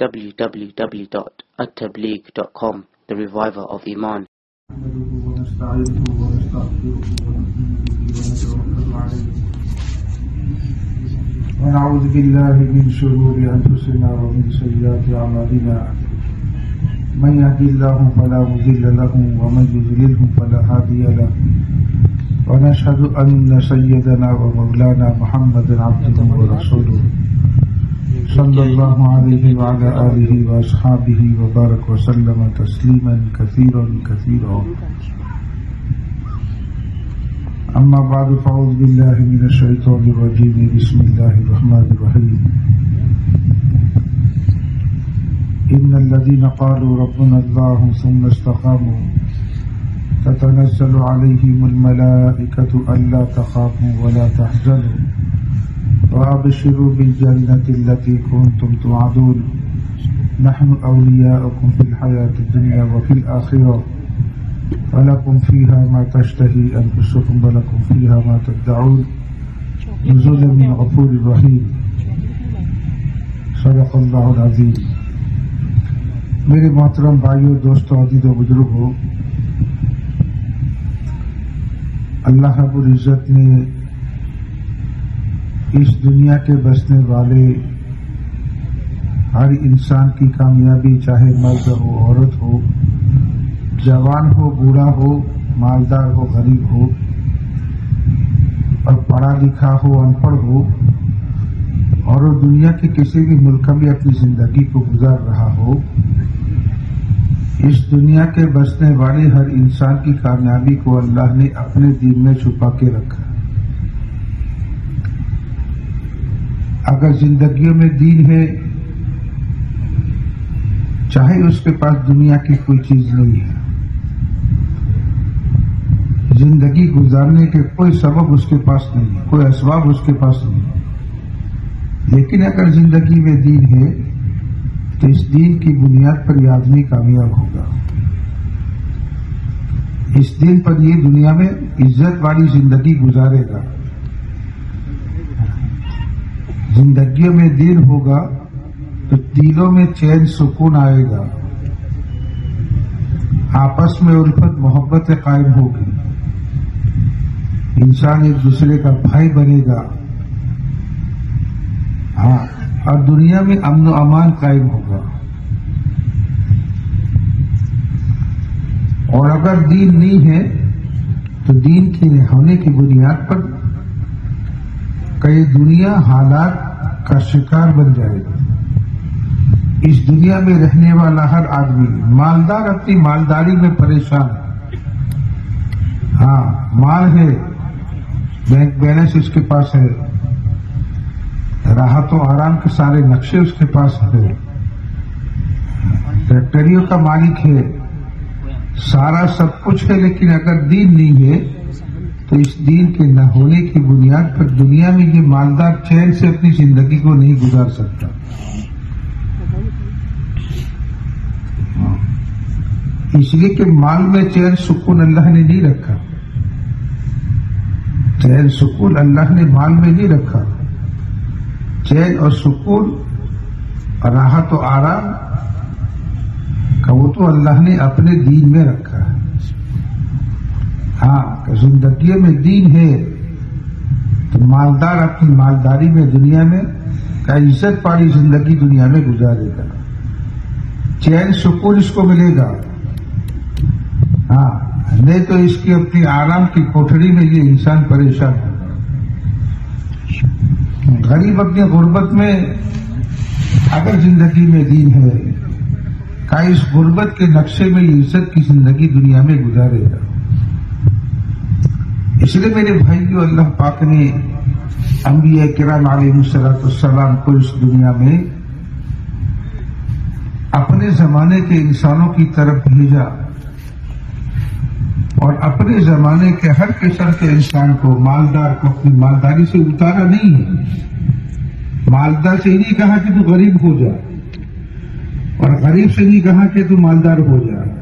www.attableek.com The Reviver of Iman. ونعوذ بالله من شرور انفسنا ومن سيئات اعمالنا من يهد الله فلا مضل له ومن يضلله فلا هادي له. ونشهد ان سيدنا ومولانا محمدا عبده ورسوله. صلى الله عليه وعلى آله وأصحابه وبارك وسلم تسليما كثيرا كثيرا أما بعد فأعوذ بالله من الشيطان الرجيم بسم الله الرحمن الرحيم إن الذين قالوا ربنا الله ثم استقاموا، تتنزل عليهم الملائكة ألا تخافوا ولا تحزنوا. وأبشروا بالجنة التي كنتم توعدون. نحن أولياؤكم في الحياة الدنيا وفي الآخرة. ولكم فيها ما تشتهي أنفسكم ولكم فيها ما تدعون. نزولا من غفور رحيم. صدق اللہ العظیم میرے محترم بھائیوں دوستوں عزیز و بزرگوں اللہ رب العزت نے اس دنیا کے بسنے والے ہر انسان کی کامیابی چاہے مرد ہو، عورت ہو، جوان ہو، بوڑھا ہو، مالدار ہو، غریب ہو، اور پڑھا لکھا ہو، ان پڑھ ہو، اور وہ دنیا کے کسی بھی ملک میں اپنی زندگی کو گزار رہا ہو، اس دنیا کے بسنے والے ہر انسان کی کامیابی کو اللہ نے اپنے دین میں چھپا کے رکھا۔ اگر زندگیوں میں دین ہے، چاہے اس کے پاس دنیا کی کوئی چیز نہیں ہے۔ زندگی گزارنے کے کوئی سبب اس کے پاس نہیں ہے، کوئی اسباب اس کے پاس نہیں ہے۔ لیکن اگر زندگی میں دین ہے، تو اس دین کی بنیاد پر یہ آدمی کامیاب ہوگا۔ اس دن پر یہ دنیا میں عزت والی زندگی گزارے گا۔ زندگیوں میں دین ہوگا تو دلوں میں چین سکون آئے گا۔ آپس میں الفت محبت قائم ہوگی۔ انسان ایک دوسرے کا بھائی بنے گا۔ ہاں اور دنیا میں امن و امان قائم ہوگا۔ اور اگر دین نہیں ہے، تو دین کے ہونے کی بنیاد پر کئی دنیا حالات کا شکار بن جائے گا اس دنیا میں رہنے والا ہر آدمی مالدار اپنی مالداری میں پریشان ہے۔ ہاں مال ہے، بینک بیلنس اس کے پاس ہے، راحت و آرام کے سارے نقشے اس کے پاس ہے فیکٹریوں کا مالک ہے، سارا سب کچھ ہے، لیکن اگر دین نہیں ہے تو اس دین کے نہ ہونے کی بنیاد پر دنیا میں یہ مالدار چین سے اپنی زندگی کو نہیں گزار سکتا۔ اس لیے کہ مال میں چین سکون اللہ نے نہیں رکھا۔ چین سکون اللہ نے مال میں نہیں رکھا۔ چین اور سکون، راحت و آرام، کا وہ تو اللہ نے اپنے دین میں رکھا۔ ہے ہاں زندگی میں دین ہے، تو مالدار اپنی مالداری میں، دنیا میں کا عزت پاڑی زندگی دنیا میں گزارے گا؟ چین سکون اس کو ملے گا۔ ہاں نہیں تو اس کی اپنی آرام کی کوٹڑی میں یہ انسان پریشان ہوگا غریب اپنی غربت میں اگر زندگی میں دین ہے کا اس غربت کے نقشے میں یہ عزت کی زندگی دنیا میں گزارے گا؟ اس لیے میرے بھائی اللہ پاک نے انبیاء کرام علیہ السلاۃ السلام کو اس دنیا میں اپنے زمانے کے انسانوں کی طرف بھیجا اور اپنے زمانے کے ہر قسم کے انسان کو مالدار کو اپنی مالداری سے اتارا نہیں ہے۔ مالدار سے نہیں کہا کہ تو غریب ہو جا اور غریب سے نہیں کہا کہ تو مالدار ہو جا۔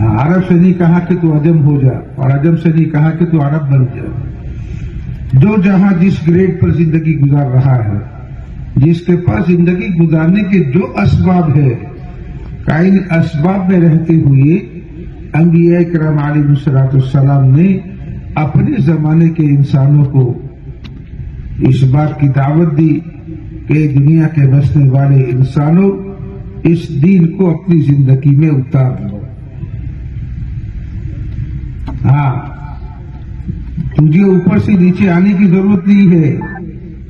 ہاں، عرب سے نہیں کہا کہ تو عجم ہو جا اور عجم سے نہیں کہا کہ تو عرب بن جا۔ جو جہاں جس گریڈ پر زندگی گزار رہا ہے، جس کے پاس زندگی گزارنے کے جو اسباب ہے کا ان اسباب میں رہتے ہوئے انبیاء کرام علیہ مسلاط السلام نے اپنے زمانے کے انسانوں کو اس بات کی دعوت دی کہ دنیا کے بسنے والے انسانوں اس دین کو اپنی زندگی میں اتار لو ہاں۔ تجھے اوپر سے نیچے آنے کی ضرورت نہیں ہے۔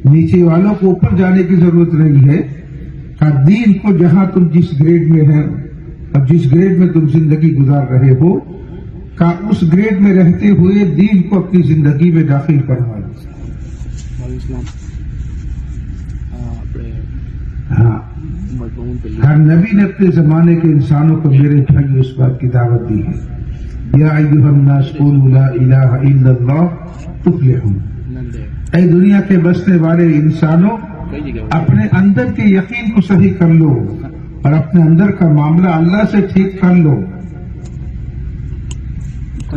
نیچے والوں کو اوپر جانے کی ضرورت نہیں ہے۔ دین کو جہاں تم جس گریڈ میں ہے اور جس گریڈ میں تم زندگی گزار رہے ہو کا اس گریڈ میں رہتے ہوئے دین کو اپنی زندگی میں داخل کروا ہاں۔ ہر نبی نے اپنے زمانے کے انسانوں کو میرے بھائی اس بات کی دعوت دی ہے۔ یا ایوہ الناس قولوا لا الہ الا اللہ تفلحون. اے دنیا کے بسنے والے انسانوں، اپنے اندر کے یقین کو صحیح کر لو اور اپنے اندر کا معاملہ اللہ سے ٹھیک کر لو۔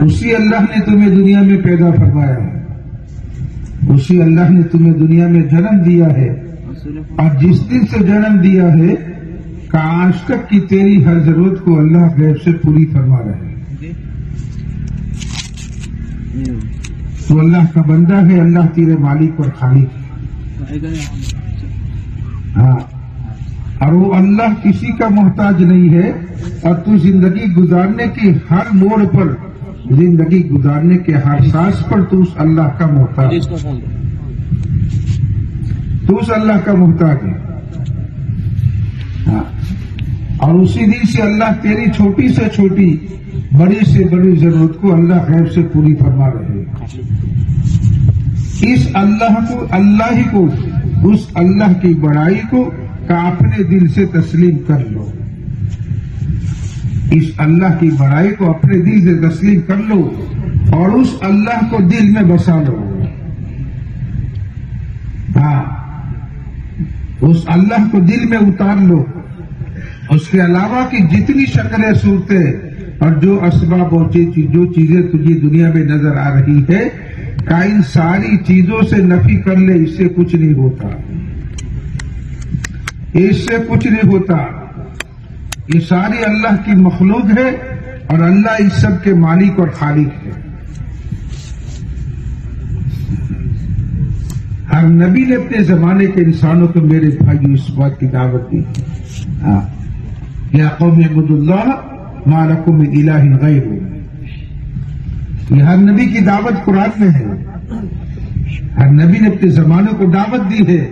اسی اللہ نے تمہیں دنیا میں پیدا فرمایا۔ ہے اسی اللہ نے تمہیں دنیا میں جنم دیا ہے۔ اور جس دن سے جنم دیا ہے کا آج تک کی تیری ہر ضرورت کو اللہ غیب سے پوری فرما رہے۔ تو اللہ کا بندہ ہے، اللہ تیرے مالک اور خالق۔ ہاں۔ اور وہ اللہ کسی کا محتاج نہیں ہے، اور تو زندگی گزارنے کے ہر موڑ پر، زندگی گزارنے کے ہر سانس پر تو اس اللہ کا محتاج تو اس اللہ کا محتاج ہے۔ ہاں۔ اور اسی دن سے اللہ تیری چھوٹی سے چھوٹی بڑی سے بڑی ضرورت کو اللہ غیب سے پوری فرما رہے اس اللہ کو، اللہ ہی کو، اس اللہ کی بڑائی کو کا اپنے دل سے تسلیم کر لو۔ اس اللہ کی بڑائی کو اپنے دل سے تسلیم کر لو اور اس اللہ کو دل میں بسا لو۔ ہاں اس اللہ کو دل میں اتار لو۔ اس کے علاوہ کی جتنی شکلیں، صورتیں اور جو اسباب اور جو چیزیں تجھے دنیا میں نظر آ رہی ہے کا ان ساری چیزوں سے نفی کر لے، اس سے کچھ نہیں ہوتا۔ اس سے کچھ نہیں ہوتا۔ یہ ساری اللہ کی مخلوق ہے اور اللہ اس سب کے مالک اور خالق ہے۔ ہر نبی نے اپنے زمانے کے انسانوں کو میرے بھائی اس بات کی دعوت دی۔ ہاں۔ یا قوم عبد اللہ مالکم الہ غیر یہ ہر نبی کی دعوت قرآن میں ہے. ہر نبی نے اپنے زمانے کو دعوت دی ہے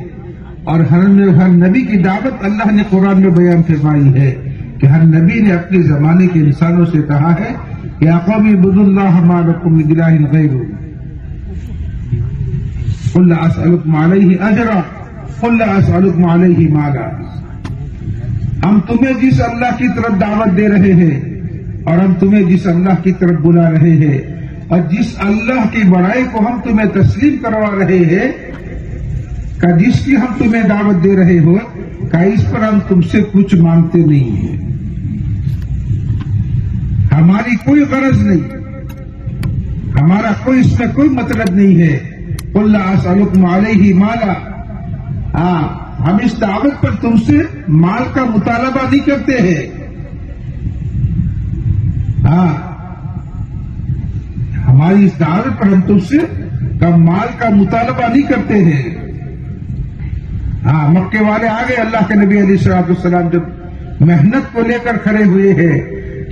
اور ہر ہر نبی کی دعوت اللہ نے قرآن میں بیان فرمائی ہے کہ ہر نبی نے اپنے زمانے کے انسانوں سے کہا ہے کہ قومی بد اللہ مالکم الہ غیر اللہ اسلکم علیہ اجرا. اللہ اسلکم علیہ مالا. ہم تمہیں جس اللہ کی طرف دعوت دے رہے ہیں اور ہم تمہیں جس اللہ کی طرف بلا رہے ہیں اور جس اللہ کی بڑائی کو ہم تمہیں تسلیم کروا رہے ہیں کہ جس کی ہم تمہیں دعوت دے رہے ہو کہ اس پر ہم تم سے کچھ مانگتے نہیں ہیں۔ ہماری کوئی غرض نہیں۔ ہمارا کوئی اس میں کوئی مطلب نہیں ہے۔ اللہ سلکم علیہ مالا۔ ہاں ہم اس دعوت پر تم سے مال کا مطالبہ نہیں کرتے ہیں۔ ہاں۔ ہماری اس دعوت پر ہم تم سے کم مال کا مطالبہ نہیں کرتے ہیں۔ ہاں مکے والے آ گئے اللہ کے نبی علیہ السلاط السلام جب محنت کو لے کر کھڑے ہوئے ہیں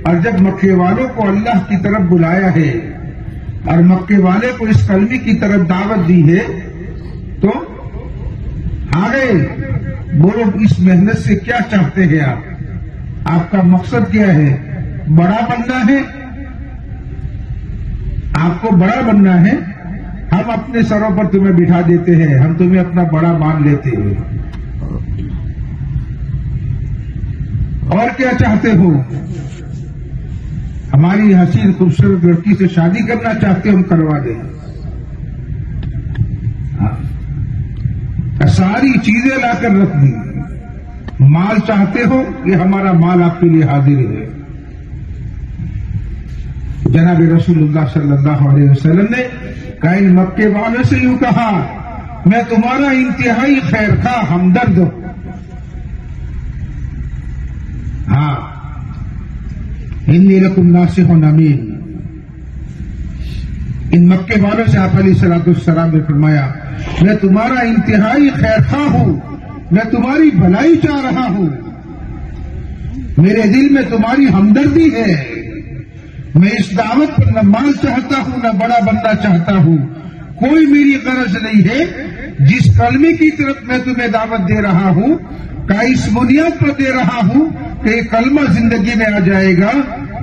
اور جب مکے والوں کو اللہ کی طرف بلایا ہے اور مکے والے کو اس کلمی کی طرف دعوت دی ہے تو آگے بولو اس محنت سے کیا چاہتے ہیں آپ؟ آپ کا مقصد کیا ہے؟ بڑا بننا ہے؟ آپ کو بڑا بننا ہے؟ ہم اپنے سروں پر تمہیں بٹھا دیتے ہیں، ہم تمہیں اپنا بڑا مان لیتے ہیں۔ اور کیا چاہتے ہو؟ ہماری حسین خوبصورت لڑکی سے شادی کرنا چاہتے ہم کروا دیں۔ ساری چیزیں لا کر رکھ دی۔ مال چاہتے ہو، یہ ہمارا مال آپ کے لیے حاضر ہے۔ جناب رسول اللہ صلی اللہ علیہ وسلم نے کائن مکے والوں سے یوں کہا، میں تمہارا انتہائی خیر خواہ ہمدرد ہوں۔ ہاں ہندی رقم ناسک و نمین ان مکے والوں سے آپ علیہ سلاط السلام نے فرمایا میں تمہارا انتہائی خیر خواہ ہوں، میں تمہاری بھلائی چاہ رہا ہوں۔ میرے دل میں تمہاری ہمدردی ہے۔ میں اس دعوت پر نہ مال چاہتا ہوں، نہ بڑا بننا چاہتا ہوں۔ کوئی میری غرض نہیں ہے۔ جس کلمے کی طرف میں تمہیں دعوت دے رہا ہوں کا اس بنیاد پر دے رہا ہوں کہ یہ کلمہ زندگی میں آ جائے گا۔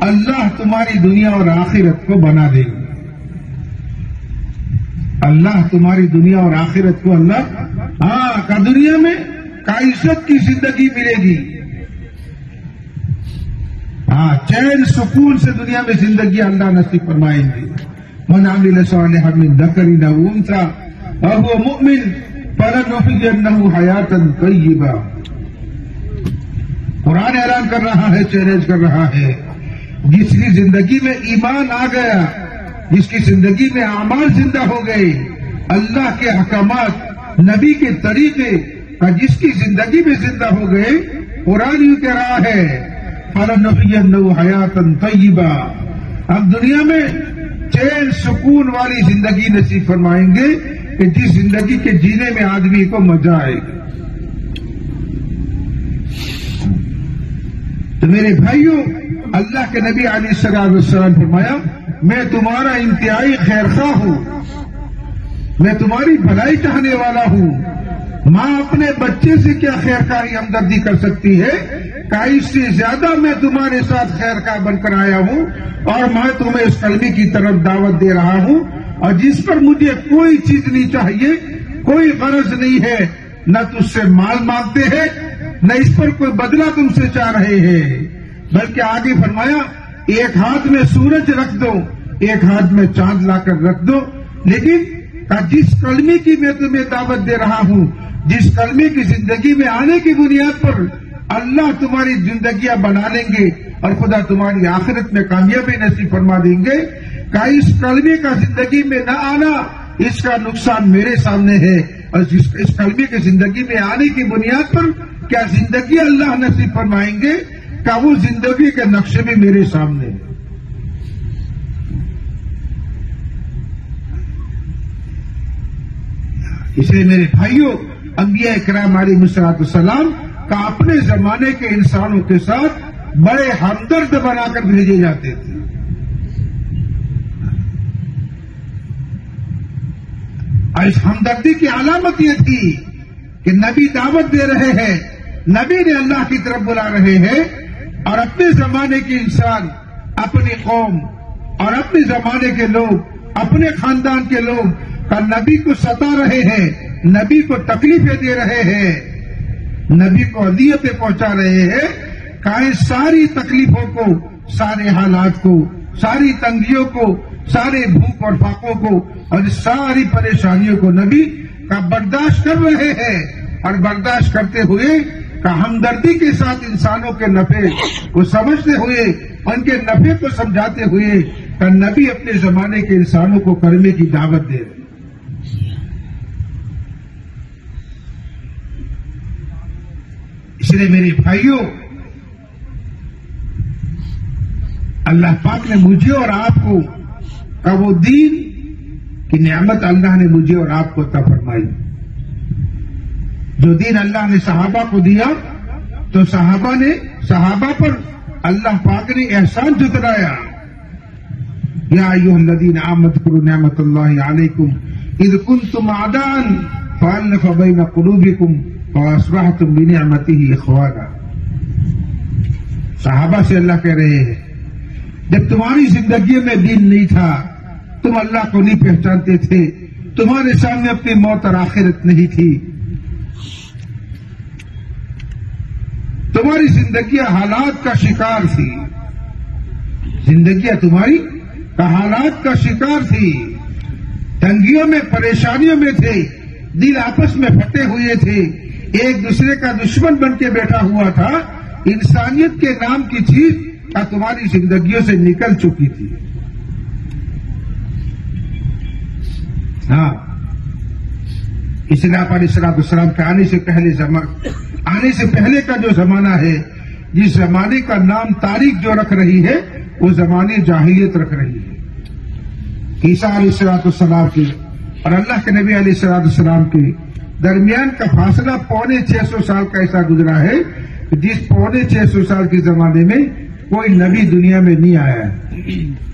اللہ تمہاری دنیا اور آخرت کو بنا دے گا۔ اللہ تمہاری دنیا اور آخرت کو اللہ ہاں کا دنیا میں کا عزت کی زندگی ملے گی۔ ہاں چین سکون سے دنیا میں زندگی اللہ نصیب فرمائیں گے۔ من عمل صالحا من ذکر نہ انثى وهو مؤمن فلنحيينه حیاتا طیبا۔ قرآن اعلان کر رہا ہے، چیلنج کر رہا ہے۔ جس کی زندگی میں ایمان آ گیا جس کی زندگی میں اعمال زندہ ہو گئے، اللہ کے حکامات نبی کے طریقے کا جس کی زندگی میں زندہ ہو گئے، قرآن یوں کہہ رہا ہے فلنحيينه حیاتا طیبا اب دنیا میں چین سکون والی زندگی نصیب فرمائیں گے کہ جس زندگی کے جینے میں آدمی کو مزہ آئے گا۔ تو میرے بھائیوں، اللہ کے نبی علی سلاد السلام فرمایا، میں تمہارا انتہائی خیر خواہ ہوں۔ میں تمہاری بھلائی چاہنے والا ہوں۔ ماں اپنے بچے سے کیا خیر خواہی ہمدردی کر سکتی ہے؟ کا اس سے زیادہ میں تمہارے ساتھ خیر کا بن کر آیا ہوں اور میں تمہیں اس کلمی کی طرف دعوت دے رہا ہوں۔ اور جس پر مجھے کوئی چیز نہیں چاہیے، کوئی غرض نہیں ہے، نہ تجھ سے مال مانگتے ہیں نہ اس پر کوئی بدلہ تم سے چاہ رہے ہیں۔ بلکہ آگے فرمایا، ایک ہاتھ میں سورج رکھ دو، ایک ہاتھ میں چاند لا کر رکھ دو۔ لیکن جس کلمی کی میں تمہیں دعوت دے رہا ہوں، جس کلمی کی زندگی میں آنے کی بنیاد پر اللہ تمہاری زندگیاں بنا لیں گے اور خدا تمہاری آخرت میں کامیابی نصیب فرما دیں گے۔ کا اس کلمے کا زندگی میں نہ آنا، اس کا نقصان میرے سامنے ہے۔ اور جس اس کلمے کی زندگی میں آنے کی بنیاد پر کیا زندگی اللہ نصیب فرمائیں گے کا وہ زندگی کے نقشے بھی میرے سامنے ہے اس لیے میرے بھائیوں، انبیاء کرام علیہ مسلاط السلام کا اپنے زمانے کے انسانوں کے ساتھ بڑے ہمدرد بنا کر بھیجے جاتے تھے۔ اور اس ہمدردی کی علامت یہ تھی کہ نبی دعوت دے رہے ہیں، نبی نے اللہ کی طرف بلا رہے ہیں اور اپنے زمانے کے انسان، اپنی قوم اور اپنے زمانے کے لوگ، اپنے خاندان کے لوگ کا نبی کو ستا رہے ہیں، نبی کو تکلیفیں دے رہے ہیں، نبی کو اذیتیں پہنچا رہے ہیں کہیں ساری تکلیفوں کو، سارے حالات کو، ساری تنگیوں کو سارے بھوک اور فاقوں کو اور ساری پریشانیوں کو نبی کا برداشت کر رہے ہیں اور برداشت کرتے ہوئے کا ہمدردی کے ساتھ انسانوں کے نفے کو سمجھتے ہوئے، ان کے نفے کو سمجھاتے ہوئے کا نبی اپنے زمانے کے انسانوں کو کرنے کی دعوت دے رہے اس لیے میرے بھائیوں، اللہ پاک نے مجھے اور آپ کو کا وہ دین کی نعمت اللہ نے مجھے اور آپ کو عطا فرمائی۔ جو دین اللہ نے صحابہ کو دیا، تو صحابہ نے، صحابہ پر اللہ پاک نے احسان جترایا۔ یا ایوہ الذین آمد کرو نعمت اللہ علیکم اذ کنتم عدان فالنف بین قلوبکم فاسبحتم بنعمته اخوانا۔ صحابہ سے اللہ کہہ رہے ہیں، جب تمہاری زندگی میں دین نہیں تھا تم اللہ کو نہیں پہچانتے تھے۔ تمہارے سامنے اپنی موت اور آخرت نہیں تھی۔ تمہاری زندگیاں حالات کا شکار تھی۔ زندگیاں تمہاری حالات کا شکار تھی۔ تنگیوں میں، پریشانیوں میں تھے۔ دل آپس میں پھٹے ہوئے تھے۔ ایک دوسرے کا دشمن بن کے بیٹھا ہوا تھا۔ انسانیت کے نام کی چیز تمہاری زندگیوں سے نکل چکی تھی۔ ہاں۔ اس لیے آپ علیہ السلام السلام کے آنے سے پہلے زمان، آنے سے پہلے کا جو زمانہ ہے، جس زمانے کا نام تاریخ جو رکھ رہی ہے، وہ زمانے جاہلیت رکھ رہی ہے۔ عیسیٰ علیہ السلاط السلام کی اور اللہ کے نبی علیہ السلاط السلام کے درمیان کا فاصلہ پونے چھ سو سال کا ایسا گزرا ہے کہ جس پونے چھ سو سال کے زمانے میں کوئی نبی دنیا میں نہیں آیا۔ ہے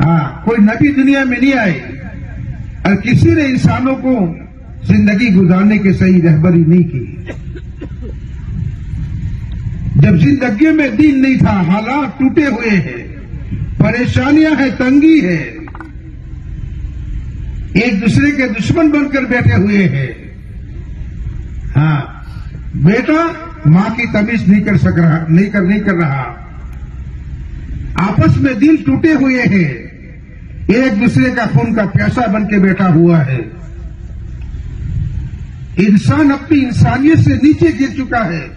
ہاں کوئی نبی دنیا میں نہیں آئے۔ اور کسی نے انسانوں کو زندگی گزارنے کے صحیح رہبری نہیں کی۔ جب زندگی میں دین نہیں تھا، حالات ٹوٹے ہوئے ہیں، پریشانیاں ہیں، تنگی ہے ایک دوسرے کے دشمن بن کر بیٹھے ہوئے ہیں۔ ہاں بیٹا ماں کی تمیز نہیں کر سک رہا، نہیں کر نہیں کر رہا۔ آپس میں دل ٹوٹے ہوئے ہیں۔ ایک دوسرے کا خون کا پیاسا بن کے بیٹھا ہوا ہے۔ انسان اپنی انسانیت سے نیچے گر چکا ہے۔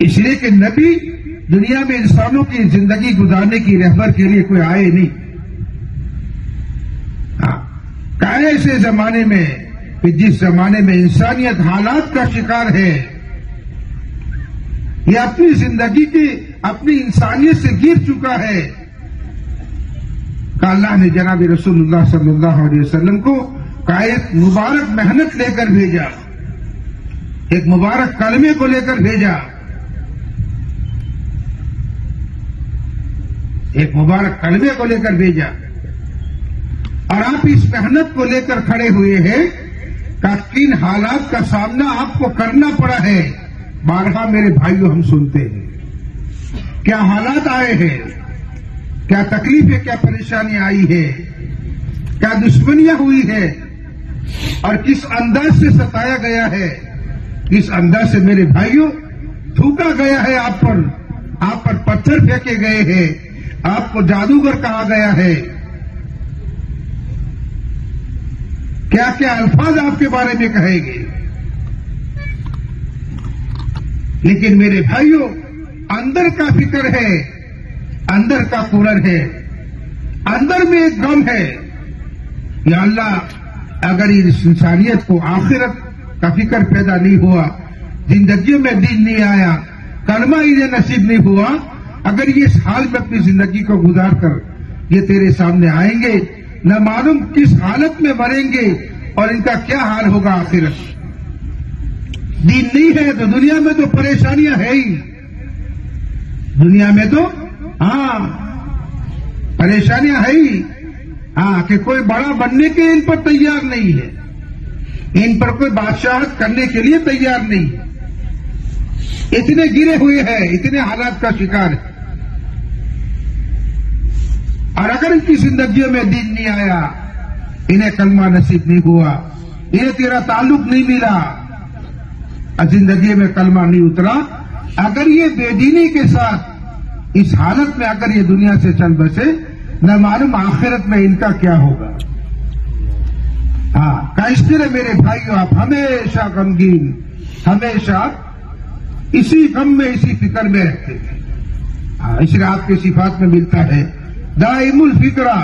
اس لیے کہ نبی دنیا میں انسانوں کی زندگی گزارنے کی رہبر کے لیے کوئی آئے نہیں۔ ہاں ایسے زمانے میں، کہ جس زمانے میں انسانیت حالات کا شکار ہے، یہ اپنی زندگی کی اپنی انسانیت سے گر چکا ہے۔ کہ اللہ نے جناب رسول اللہ صلی اللہ علیہ وسلم کو ایک مبارک محنت لے کر بھیجا۔ ایک مبارک کلمے کو لے کر بھیجا۔ ایک مبارک کلمے کو لے کر بھیجا۔ اور آپ اس محنت کو لے کر کھڑے ہوئے ہیں کہ کن حالات کا سامنا آپ کو کرنا پڑا ہے۔ بارہا میرے بھائیوں ہم سنتے ہیں۔ کیا حالات آئے ہیں؟ کیا تکلیفیں کیا پریشانیاں آئی ہے؟ کیا دشمنیاں ہوئی ہے اور کس انداز سے ستایا گیا ہے؟ کس انداز سے میرے بھائیوں، تھوکا گیا ہے آپ پر؟ آپ پر پتھر پھینکے گئے ہیں۔ آپ کو جادوگر کہا گیا ہے۔ کیا کیا الفاظ آپ کے بارے میں کہیں گے؟ لیکن میرے بھائیوں اندر کا فکر ہے، اندر کا کولر ہے، اندر میں ایک غم ہے۔ یا اللہ، اگر اس انسانیت کو آخرت کا فکر پیدا نہیں ہوا، زندگیوں میں دین نہیں آیا، کلمہ انہیں نصیب نہیں ہوا، اگر یہ اس حال میں اپنی زندگی کو گزار کر یہ تیرے سامنے آئیں گے، نہ معلوم کس حالت میں مریں گے اور ان کا کیا حال ہوگا آخرت۔ دین نہیں ہے تو دنیا میں تو پریشانیاں ہے ہی۔ دنیا میں تو ہاں پریشانیاں ہے ہی۔ ہاں کہ کوئی بڑا بننے کے ان پر تیار نہیں ہے۔ ان پر کوئی بادشاہت کرنے کے لیے تیار نہیں۔ ہے اتنے گرے ہوئے ہیں، اتنے حالات کا شکار ہے اور اگر ان کی زندگیوں میں دین نہیں آیا، انہیں کلمہ نصیب نہیں ہوا، انہیں تیرا تعلق نہیں ملا، اور زندگی میں کلمہ نہیں اترا، اگر یہ بے دینی کے ساتھ اس حالت میں اگر یہ دنیا سے چل بسے، نہ معلوم آخرت میں ان کا کیا ہوگا۔ ہاں کاشتر میرے بھائیوں آپ ہمیشہ غمگین، ہمیشہ اسی غم میں، اسی فکر میں رہتے تھے ہاں اس لیے آپ کے صفات میں ملتا ہے، دائم الفکرا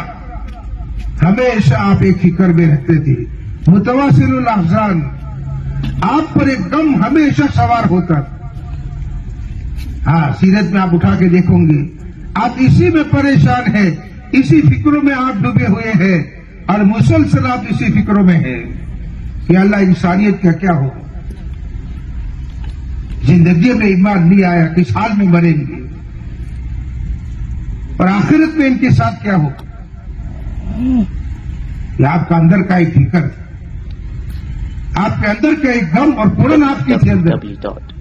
ہمیشہ آپ ایک فکر میں رہتے تھے۔ متواصل الحضان آپ پر ایک غم ہمیشہ سوار ہوتا تھا۔ ہاں سیرت میں آپ اٹھا کے دیکھوں گے۔ آپ اسی میں پریشان ہیں، اسی فکروں میں آپ ڈوبے ہوئے ہیں، اور مسلسل آپ اسی فکروں میں ہیں۔ کہ اللہ انسانیت کا کیا ہو؟ زندگی میں ایمان نہیں آیا، کس حال میں مریں گے؟ اور آخرت میں ان کے ساتھ کیا ہو؟ یہ آپ کا اندر کا ایک فکر، آپ کے اندر کا ایک غم اور پورن آپ کے اندر۔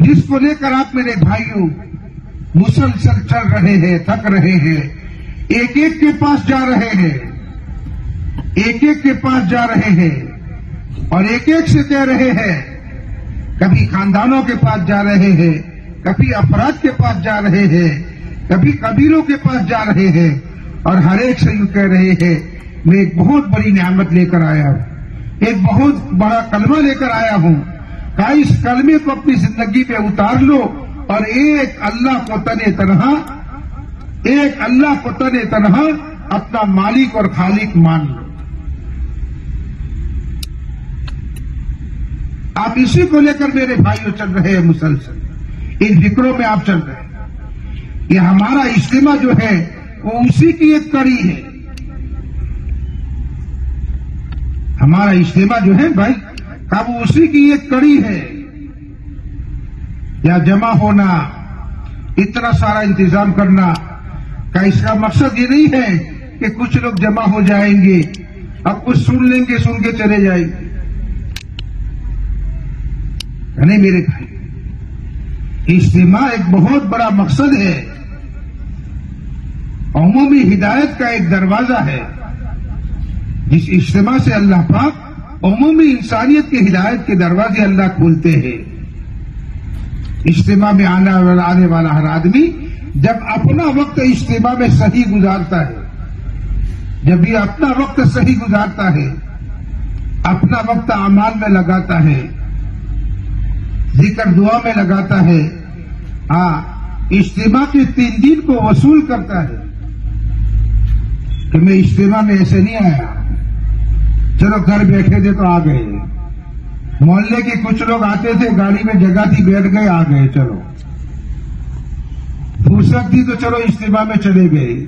جس کو لے کر آپ میرے بھائیوں مسلسل چل رہے ہیں، تھک رہے ہیں، ایک ایک کے پاس جا رہے ہیں، ایک ایک کے پاس جا رہے ہیں اور ایک ایک سے کہہ رہے ہیں، کبھی خاندانوں کے پاس جا رہے ہیں، کبھی افراد کے پاس جا رہے ہیں، کبھی قبیلوں کے پاس جا رہے ہیں اور ہر ایک سے یوں کہہ رہے ہیں، میں ایک بہت بڑی نعمت لے کر آیا ہوں۔ ایک بہت بڑا کلمہ لے کر آیا ہوں۔ کہ اس کلمے کو اپنی زندگی پہ اتار لو اور ایک اللہ کو تن تنہا، ایک اللہ کو تن تنہا اپنا مالک اور خالق مان لو۔ آپ اسی کو لے کر میرے بھائیوں چل رہے ہیں مسلسل۔ ان فکروں میں آپ چل رہے ہیں۔ یہ ہمارا اجتماع جو ہے، وہ اسی کی ایک کڑی ہے۔ ہمارا اجتماع جو ہے بھائی، اب اسی کی ایک کڑی ہے۔ یا جمع ہونا، اتنا سارا انتظام کرنا۔ کا اس کا مقصد یہ نہیں ہے کہ کچھ لوگ جمع ہو جائیں گے، اب کچھ سن لیں گے، سن کے چلے جائیں۔ گے نہیں میرے بھائی اجتماع ایک بہت بڑا مقصد ہے۔ عمومی ہدایت کا ایک دروازہ ہے۔ جس اجتماع سے اللہ پاک عمومی انسانیت کی ہدایت کے دروازے اللہ کھولتے ہیں۔ اجتماع میں آنے والا آنے والا ہر آدمی جب اپنا وقت اجتماع میں صحیح گزارتا ہے، جب یہ اپنا وقت صحیح گزارتا ہے، اپنا وقت اعمال میں لگاتا ہے، ذکر دعا میں لگاتا ہے ہاں اجتماع کے تین دن کو وصول کرتا ہے۔ کہ میں اجتماع میں ایسے نہیں آیا۔ چلو گھر بیٹھے تھے تو آ گئے۔ محلے کے کچھ لوگ آتے تھے، گاڑی میں جگہ تھی، بیٹھ گئے، آ گئے، چلو۔ فرصت تھی تو چلو اجتماع میں چلے گئے۔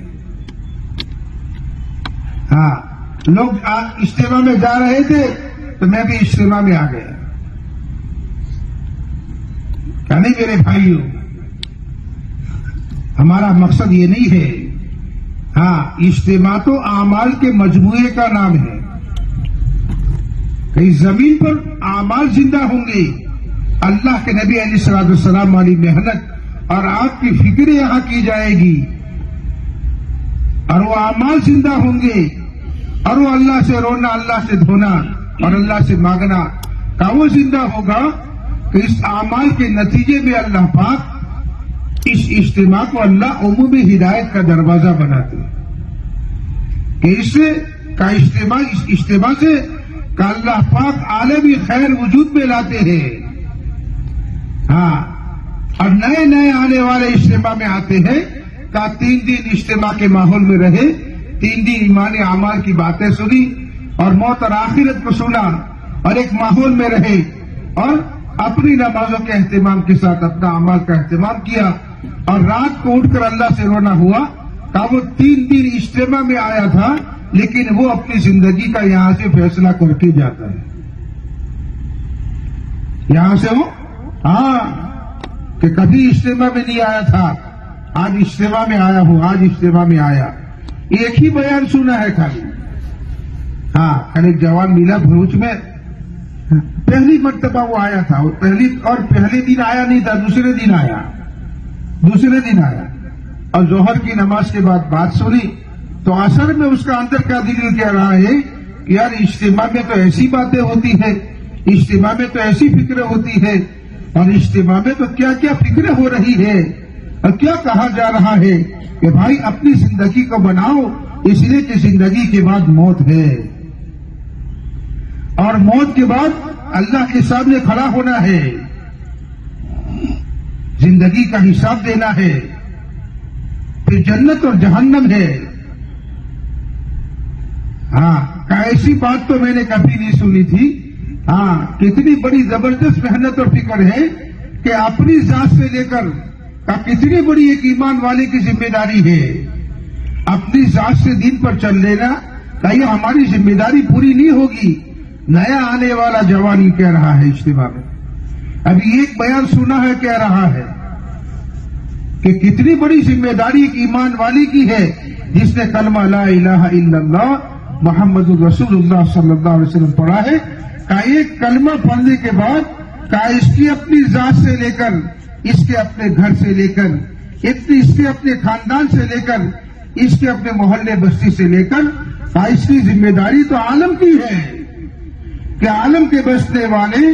ہاں لوگ اجتماع میں جا رہے تھے تو میں بھی اجتماع میں آ گیا۔ کیا نہیں میرے بھائیوں؟ ہمارا مقصد یہ نہیں ہے۔ ہاں اجتماع تو اعمال کے مجموعے کا نام ہے۔ کئی زمین پر اعمال زندہ ہوں گے۔ اللہ کے نبی علیہ السلام السلام والی محنت اور آپ کی فکر یہاں کی جائے گی۔ اور وہ اعمال زندہ ہوں گے۔ اور وہ اللہ سے رونا، اللہ سے دھونا اور اللہ سے مانگنا کا وہ زندہ ہوگا کہ اس اعمال کے نتیجے میں اللہ پاک اس اجتماع کو اللہ عمومی ہدایت کا دروازہ بناتے کہ اس سے، کا اجتماع، اس اجتماع سے کا اللہ پاک عالمی خیر وجود میں لاتے ہیں۔ ہاں۔ اور نئے نئے آنے والے اجتماع میں آتے ہیں۔ کا تین دن اجتماع کے ماحول میں رہے۔ تین دن ایمان اعمال کی باتیں سنی۔ اور موت اور آخرت کو سنا۔ اور ایک ماحول میں رہے۔ اور اپنی نمازوں کے اہتمام کے ساتھ اپنا عمل کا اہتمام کیا۔ اور رات کو اٹھ کر اللہ سے رونا ہوا۔ کہ وہ تین دن اجتماع میں آیا تھا، لیکن وہ اپنی زندگی کا یہاں سے فیصلہ کر کے جاتا ہے۔ یہاں سے وہ؟ ہاں کہ کبھی اجتماع میں نہیں آیا تھا۔ آج اجتماع میں آیا ہوں، آج اجتماع میں آیا۔ ایک ہی بیان سنا ہے خالی۔ ہاں کل ایک جوان ملا بھروچ میں۔ پہلی مرتبہ وہ آیا تھا۔ پہلی اور پہلے دن آیا نہیں تھا، دوسرے دن آیا۔ دوسرے دن آیا۔ اور جوہر کی نماز کے بعد بات سنی تو اثر میں اس کا اندر کا دل کہہ رہا ہے یار اجتماع میں تو ایسی باتیں ہوتی ہیں، اجتماع میں تو ایسی فکریں ہوتی ہے اور اجتماع میں تو کیا کیا فکریں ہو رہی ہے اور کیا کہا جا رہا ہے کہ بھائی اپنی زندگی کو بناؤ، اس لیے کہ زندگی کے بعد موت ہے۔ اور موت کے بعد اللہ کے سامنے کھڑا ہونا ہے۔ زندگی کا حساب دینا ہے۔ پھر جنت اور جہنم ہے۔ ہاں ایسی بات تو میں نے کبھی نہیں سنی تھی۔ ہاں کتنی بڑی زبردست محنت اور فکر ہے کہ اپنی ذات سے لے کر کتنی بڑی ایک ایمان والے کی ذمہ داری ہے۔ اپنی ذات سے دن پر چل لینا کہ یہ ہماری ذمہ داری پوری نہیں ہوگی۔ نیا آنے والا جوان کہہ رہا ہے اجتماع میں۔ ابھی ایک بیان سنا ہے، کہہ رہا ہے۔ کہ کتنی بڑی ذمہ داری ایک ایمان والی کی ہے جس نے کلمہ لا الہ الا اللہ محمد الرسول اللہ صلی اللہ علیہ وسلم پڑھا ہے، کا ایک کلمہ پڑھنے کے بعد، کا اس کی اپنی ذات سے لے کر، اس کے اپنے گھر سے لے کر، اتنی اس کے اپنے خاندان سے لے کر، اس کے اپنے محلے بستی سے لے کر، کا اس کی ذمہ داری تو عالم کی ہے کہ عالم کے بسنے والے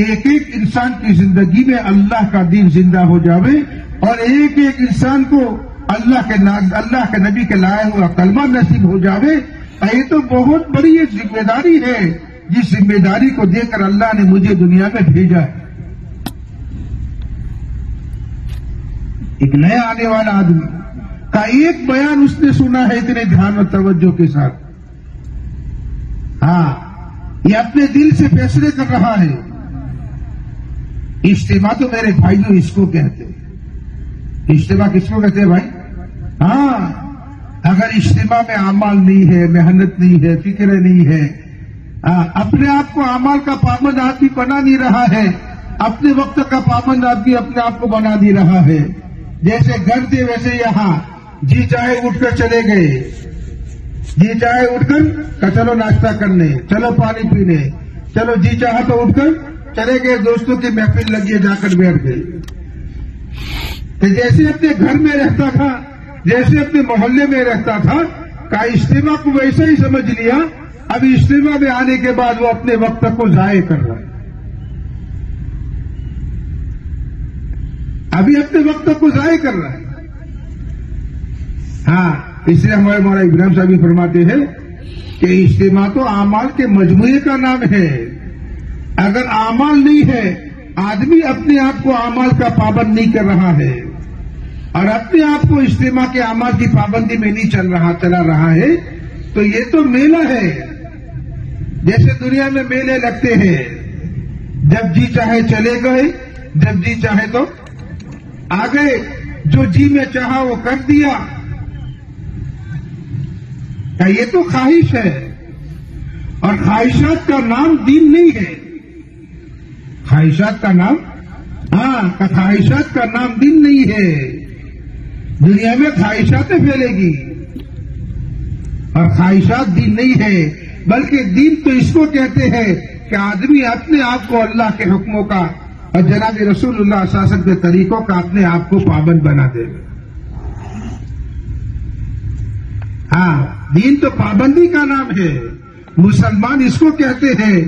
ایک ایک انسان کی زندگی میں اللہ کا دین زندہ ہو جاوے اور ایک ایک انسان کو اللہ کے اللہ کے نبی کے لائے ہوا کلمہ نصیب ہو جاوے، یہ تو بہت بڑی ایک ذمہ داری ہے۔ جس ذمہ داری کو دے کر اللہ نے مجھے دنیا میں بھیجا ہے۔ ایک نیا آنے والا آدمی کا ایک بیان اس نے سنا ہے اتنے دھیان اور توجہ کے ساتھ۔ ہاں یہ اپنے دل سے فیصلے کر رہا ہے۔ اجتماع تو میرے بھائیوں، اس کو کہتے ہیں۔ اجتماع کس کو کہتے ہیں بھائی؟ ہاں اگر اجتماع میں امال نہیں ہے، محنت نہیں ہے، فکر نہیں ہے اپنے آپ کو امال کا پابند آدمی بنا نہیں رہا ہے، اپنے وقت کا پابند آدمی اپنے آپ کو بنا نہیں رہا ہے۔ جیسے گھر تھے، ویسے یہاں۔ جی چاہے اٹھ کر چلے گئے۔ جی چاہے اٹھ کر چلو ناشتہ کرنے، چلو پانی پینے۔ چلو جی چاہا تو اٹھ کر چلے گئے، دوستوں کی محفل لگی جا کر بیٹھ گئے۔ کہ جیسے اپنے گھر میں رہتا تھا، جیسے اپنے محلے میں رہتا تھا، کا اجتماع کو ویسے ہی سمجھ لیا ابھی اجتماع میں آنے کے بعد وہ اپنے وقت کو ضائع کر رہا ہے۔ ابھی اپنے وقت کو ضائع کر رہا ہے۔ ہاں اس لیے ہمارے ہمارا ابراہیم صاحب بھی فرماتے ہیں کہ اجتماع تو اعمال کے مجموعے کا نام ہے۔ اگر اعمال نہیں ہے، آدمی اپنے آپ کو اعمال کا پابند نہیں کر رہا ہے۔ اور اپنے آپ کو اجتماع کے اعمال کی پابندی میں نہیں چل رہا چلا رہا ہے، تو یہ تو میلہ ہے۔ جیسے دنیا میں میلے لگتے ہیں، جب جی چاہے چلے گئے، جب جی چاہے تو آ گئے۔ جو جی میں چاہا وہ کر دیا۔ یہ تو خواہش ہے؟ اور خواہشات کا نام دین نہیں ہے۔ خواہشات کا نام؟ ہاں خواہشات کا نام دن نہیں ہے۔ دنیا میں خواہشاتیں پھیلے گی۔ اور خواہشات دین نہیں ہے، بلکہ دین تو اس کو کہتے ہیں کہ آدمی اپنے آپ کو اللہ کے حکموں کا اور جناب رسول اللہ شاسن کے طریقوں کا اپنے آپ کو پابند بنا دے۔ گا ہاں دین تو پابندی کا نام ہے۔ مسلمان اس کو کہتے ہیں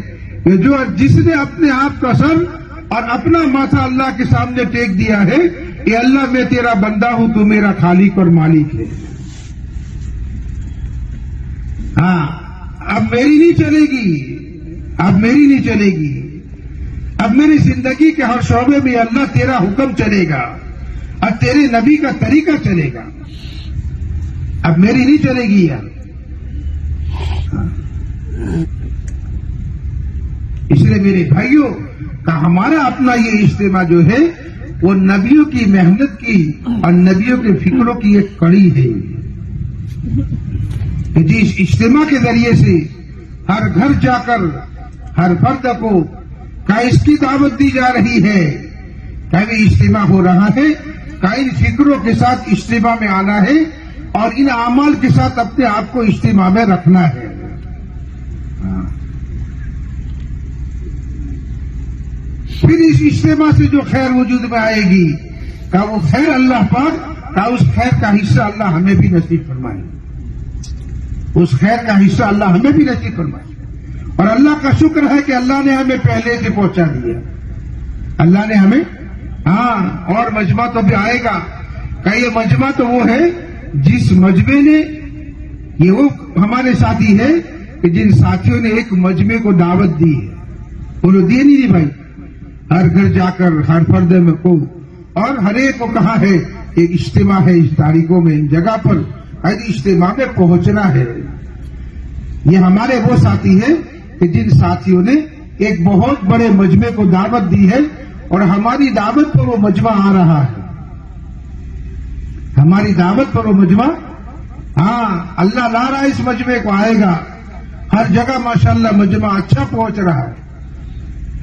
کہ جو جس نے اپنے آپ کا سر اور اپنا ماتھا اللہ کے سامنے ٹیک دیا ہے کہ اللہ میں تیرا بندہ ہوں، تو میرا خالق اور مالک ہے۔ ہاں اب میری نہیں چلے گی۔ اب میری نہیں چلے گی۔ اب میری زندگی کے ہر شعبے میں اللہ تیرا حکم چلے گا۔ اب تیرے نبی کا طریقہ چلے گا۔ اب میری نہیں چلے گی یار۔ اس لیے میرے بھائیوں، کا ہمارا اپنا یہ اجتماع جو ہے وہ نبیوں کی محنت کی اور نبیوں کے فکروں کی ایک کڑی ہے۔ جس اجتماع کے ذریعے سے ہر گھر جا کر ہر فرد کو کا اس کی دعوت دی جا رہی ہے۔ بھی اجتماع ہو رہا ہے؟ کا ان فکروں کے ساتھ اجتماع میں آنا ہے؟ اور ان اعمال کے ساتھ اپنے آپ کو اجتماع میں رکھنا ہے۔ پھر اس اجتماع سے جو خیر وجود میں آئے گی کا وہ خیر اللہ پاک کا اس خیر کا حصہ اللہ ہمیں بھی نصیب فرمائے؟ اس خیر کا حصہ اللہ ہمیں بھی نصیب فرمائے۔ اور اللہ کا شکر ہے کہ اللہ نے ہمیں پہلے سے پہنچا دیا۔ اللہ نے ہمیں ہاں اور مجمع تو بھی آئے گا۔ کہ یہ مجمع تو وہ ہے جس مجمے نے، یہ وہ ہمارے ساتھی ہے کہ جن ساتھیوں نے ایک مجمے کو دعوت دی ہے۔ بولو دیے نہیں بھائی۔ ہر گھر جا کر ہر فرد میں کو اور ہر ایک کو کہا ہے ایک اجتماع ہے اس تاریخوں میں، ان جگہ پر اجتماع میں پہنچنا ہے۔ یہ ہمارے وہ ساتھی ہیں کہ جن ساتھیوں نے ایک بہت بڑے مجمے کو دعوت دی ہے اور ہماری دعوت پر وہ مجمع آ رہا ہے۔ ہماری دعوت پر وہ مجمع ہاں اللہ لا رہا اس مجمے کو آئے گا۔ ہر جگہ ماشاءاللہ مجمع اچھا پہنچ رہا ہے۔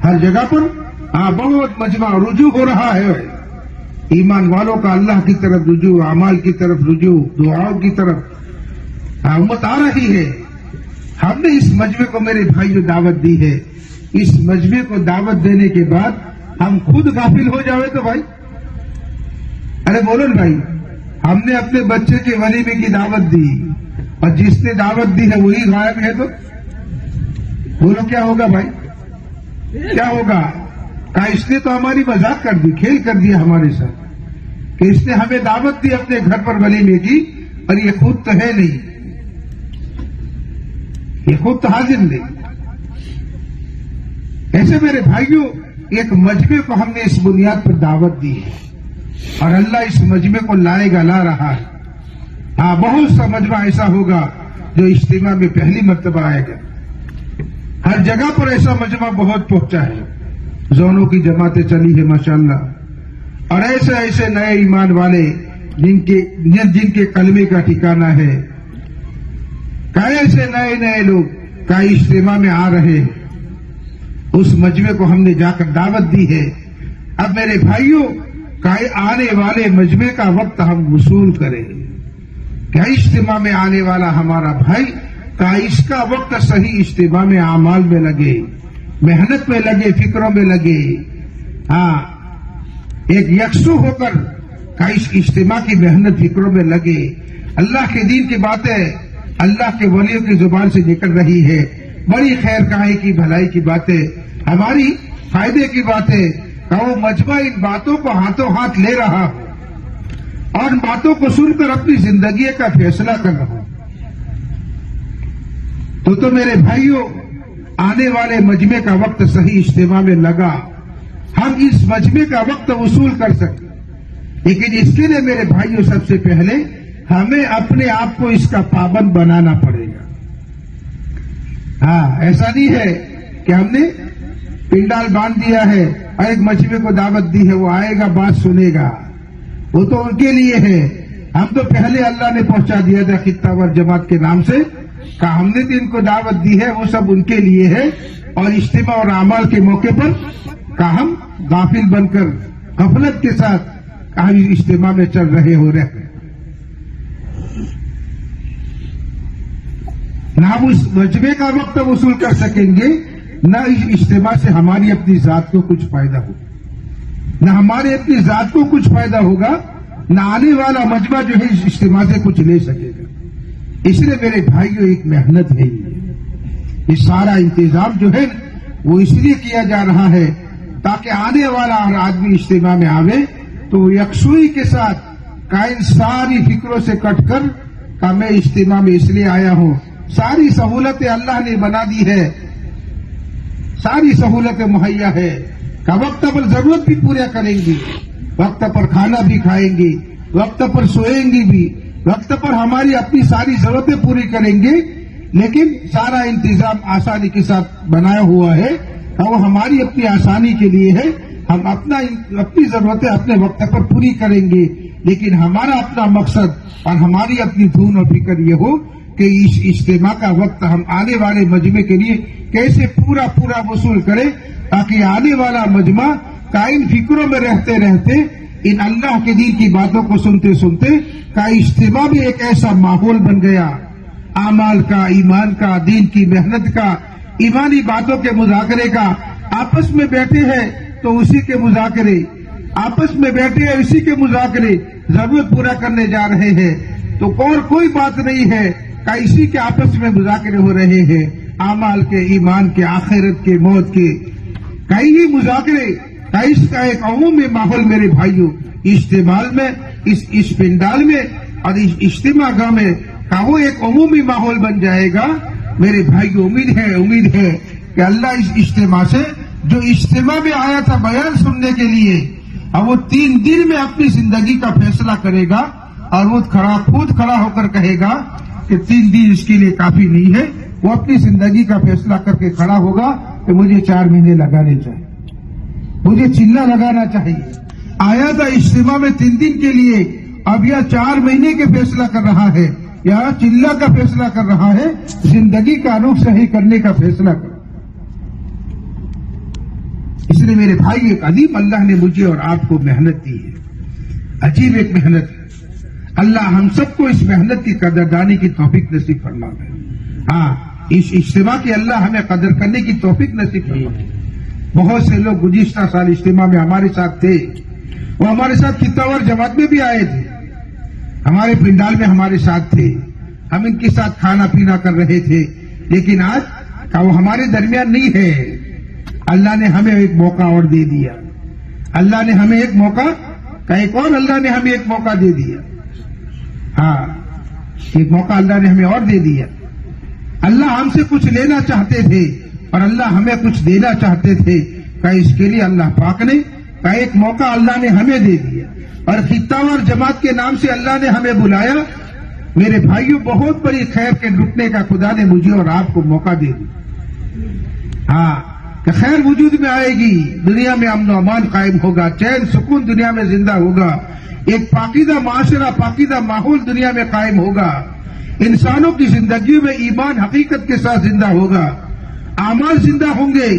ہر جگہ پر ہاں بہت مجمع رجوع ہو رہا ہے۔ ایمان والوں کا اللہ کی طرف رجوع، اعمال کی طرف رجوع، دعاؤں کی طرف ہاں، امت آ رہی ہے۔ ہم نے اس مجمے کو میرے بھائی جو دعوت دی ہے۔ اس مجمے کو دعوت دینے کے بعد ہم خود غافل ہو جاوے تو بھائی۔ ارے بولو بھائی، ہم نے اپنے بچے کے ولیمے کی دعوت دی۔ اور جس نے دعوت دی ہے، وہی غائب ہے تو۔ بولو، کیا ہوگا بھائی؟ کیا ہوگا؟ اس نے تو ہماری مذاق کر دی، کھیل کر دیا ہمارے ساتھ۔ کہ اس نے ہمیں دعوت دی اپنے گھر پر ولیمے کی اور یہ خود تو ہے نہیں۔ یہ خود تو حاضر نہیں۔ ایسے میرے بھائیوں، ایک مجمے کو ہم نے اس بنیاد پر دعوت دی ہے۔ اور اللہ اس مجمے کو لائے گا، لا رہا ہے۔ ہاں بہت سا مجمع ایسا ہوگا جو اجتماع میں پہلی مرتبہ آئے گا۔ ہر جگہ پر ایسا مجمع بہت پہنچا ہے۔ زونوں کی جماعتیں چلی ہے ماشاءاللہ۔ اور ایسے ایسے نئے ایمان والے جن کے جن کے کلمے کا ٹھکانہ ہے۔ ایسے نئے نئے لوگ کا اجتماع میں آ رہے ہیں؟ اس مجمے کو ہم نے جا کر دعوت دی ہے۔ اب میرے بھائیوں کا آنے والے مجمے کا وقت ہم وصول کریں؟ کیا اجتماع میں آنے والا ہمارا بھائی کا اس کا وقت صحیح اجتماع میں اعمال میں لگے؟ محنت میں لگے، فکروں میں لگے۔ ہاں ایک یکسو ہو کر کا اس اجتماع کی محنت فکروں میں لگے۔ اللہ کے دین کی باتیں اللہ کے ولیوں کی زبان سے نکل رہی ہے۔ بڑی خیر کہائی کی، بھلائی کی باتیں ہماری فائدے کی باتیں کہ وہ مجمع ان باتوں کو ہاتھوں ہاتھ لے رہا ہو اور ان باتوں کو سن کر اپنی زندگی کا فیصلہ کر رہا ہوں تو تو میرے بھائیوں آنے والے مجمے کا وقت صحیح اجتماع میں لگا۔ ہم اس مجمے کا وقت وصول کر سکتے لیکن اس کے لیے میرے بھائیوں، سب سے پہلے ہمیں اپنے آپ کو اس کا پابند بنانا پڑے گا۔ ہاں ایسا نہیں ہے کہ ہم نے پنڈال باندھ دیا ہے اور ایک مجمے کو دعوت دی ہے، وہ آئے گا، بات سنے گا۔ وہ تو ان کے لیے ہے۔ ہم تو پہلے اللہ نے پہنچا دیا تھا خطہ ور جماعت کے نام سے۔ کہ ہم نے تو ان کو دعوت دی ہے، وہ سب ان کے لیے ہے۔ اور اجتماع اور اعمال کے موقع پر کہ ہم غافل بن کر غفلت کے ساتھ ہم اجتماع میں چل رہے ہو رہے نہ ہم اس مجمے کا وقت وصول کر سکیں گے، نہ اس اجتماع سے ہماری اپنی ذات کو کچھ فائدہ ہوگا۔ نہ ہمارے اپنی ذات کو کچھ فائدہ ہوگا، نہ آنے والا مجمع جو ہے اس اجتماع سے کچھ لے سکے گا۔ اس لیے میرے بھائیوں ایک محنت ہے یہ۔ سارا انتظام جو ہے، وہ اس لیے کیا جا رہا ہے، تاکہ آنے والا ہر آدمی اجتماع میں آوے۔ تو وہ یکسوئی کے ساتھ کائن ساری فکروں سے کٹ کر کا میں اجتماع میں اس لیے آیا ہوں۔ ساری سہولتیں اللہ نے بنا دی ہے۔ ساری سہولتیں مہیا ہے۔ کا وقت پر ضرورت بھی پورا کریں گی۔ وقت پر کھانا بھی کھائیں گی۔ وقت پر سوئیں گی بھی۔ وقت پر ہماری اپنی ساری ضرورتیں پوری کریں گے، لیکن سارا انتظام آسانی کے ساتھ بنایا ہوا ہے اور وہ ہماری اپنی آسانی کے لیے ہے۔ ہم اپنا اپنی ضرورتیں اپنے وقت پر پوری کریں گے، لیکن ہمارا اپنا مقصد اور ہماری اپنی دھون اور فکر یہ ہو کہ اس اجتماع کا وقت ہم آنے والے مجمع کے لیے کیسے پورا پورا وصول کریں تاکہ آنے والا مجمع کائن فکروں میں رہتے رہتے ان اللہ کے دین کی باتوں کو سنتے سنتے کا اجتماع بھی ایک ایسا ماحول بن گیا۔ اعمال کا، ایمان کا، دین کی محنت کا، ایمانی باتوں کے مذاکرے کا۔ آپس میں بیٹھے ہیں تو اسی کے مذاکرے۔ آپس میں بیٹھے ہیں اسی کے مذاکرے۔ ضرورت پورا کرنے جا رہے ہیں۔ تو اور کوئی بات نہیں ہے کہ اسی کے آپس میں مذاکرے ہو رہے ہیں۔ اعمال کے، ایمان کے، آخرت کے، موت کے۔ کئی ہی مذاکرے اس کا ایک عمومی ماحول میرے بھائیوں، استعمال میں، اس اس پنڈال میں اور اس اجتماع گاہ میں کا وہ ایک عمومی ماحول بن جائے گا۔ میرے بھائی کی امید ہے امید ہے کہ اللہ اس اجتماع سے، جو اجتماع میں آیا تھا بیان سننے کے لیے، اور وہ تین دن میں اپنی زندگی کا فیصلہ کرے گا اور وہ کھڑا، خود کھڑا ہو کر کہے گا کہ تین دن اس کے لیے کافی نہیں ہے۔ وہ اپنی زندگی کا فیصلہ کر کے کھڑا ہوگا کہ مجھے چار مہینے لگانے چاہیے۔ مجھے چلا لگانا چاہیے۔ آیا تھا اجتماع میں تین دن کے لیے، اب یہ چار مہینے کے فیصلہ کر رہا ہے۔ یا چلا کا فیصلہ کر رہا ہے، زندگی کا رخ صحیح کرنے کا فیصلہ کر۔ اس لیے میرے بھائی، ایک عظیم اللہ نے مجھے اور آپ کو محنت دی ہے۔ عجیب ایک محنت۔ اللہ ہم سب کو اس محنت کی قدردانی کی توفیق نصیب فرما ہے ہاں اس اجتماع کی اللہ ہمیں قدر کرنے کی توفیق نصیب فرما ہے بہت سے لوگ گزشتہ سال اجتماع میں ہمارے ساتھ تھے۔ وہ ہمارے ساتھ کتاور جماعت میں بھی آئے تھے۔ ہمارے پنڈال میں ہمارے ساتھ تھے۔ ہم ان کے ساتھ کھانا پینا کر رہے تھے۔ لیکن آج کا وہ ہمارے درمیان نہیں ہے۔ اللہ نے ہمیں ایک موقع اور دے دیا۔ اللہ نے ہمیں ایک موقع کا ایک اور اللہ نے ہمیں ایک موقع دے دیا۔ ہاں ایک موقع اللہ نے ہمیں اور دے دیا۔ اللہ ہم سے کچھ لینا چاہتے تھے۔ اور اللہ ہمیں کچھ دینا چاہتے تھے کہ اس کے لیے اللہ پاک نے کا ایک موقع اللہ نے ہمیں دے دیا؟ اور خطہ اور جماعت کے نام سے اللہ نے ہمیں بلایا؟ میرے بھائیوں بہت بڑی خیر کے لٹنے کا خدا نے مجھے اور آپ کو موقع دے دی ہاں کہ خیر وجود میں آئے گی، دنیا میں امن و امان قائم ہوگا، چین، سکون دنیا میں زندہ ہوگا، ایک پاکیدہ معاشرہ پاکیدہ ماحول دنیا میں قائم ہوگا۔ انسانوں کی زندگیوں میں ایمان حقیقت کے ساتھ زندہ ہوگا۔ اعمال زندہ ہوں گے۔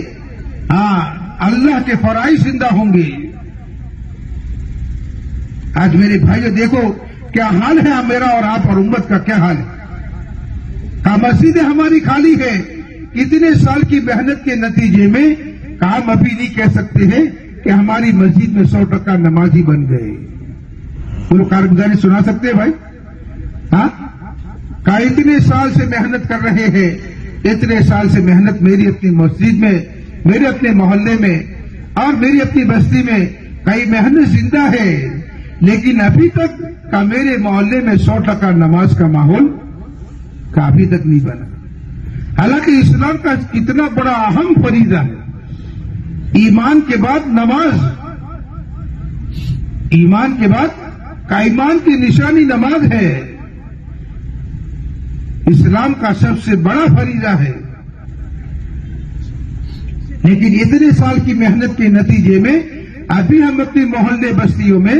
ہاں اللہ کے فرائض زندہ ہوں گے۔ آج میرے بھائیو، دیکھو، کیا حال ہے میرا اور آپ اور امت کا؟ کیا حال ہے؟ کہا مسجدیں ہماری خالی ہے؟ اتنے سال کی محنت کے نتیجے میں کام ابھی نہیں کہہ سکتے ہیں کہ ہماری مسجد میں سو ٹکا نمازی بن گئے۔ وہ کارگزاری سنا سکتے ہیں بھائی؟ ہاں؟ کہا اتنے سال سے محنت کر رہے ہیں؟ اتنے سال سے محنت میری اپنی مسجد میں، میرے اپنے محلے میں، اور میری اپنی بستی میں کئی محنت زندہ ہے۔ لیکن ابھی تک کا میرے محلے میں سو ٹکا نماز کا ماحول کا ابھی تک نہیں بنا۔ حالانکہ اسلام کا اتنا بڑا اہم فریضہ ہے۔ ایمان کے بعد نماز، ایمان کے بعد کا ایمان کی نشانی نماز ہے۔ اسلام کا سب سے بڑا فریضہ ہے۔ لیکن اتنے سال کی محنت کے نتیجے میں ابھی ہم اپنی محلے بستیوں میں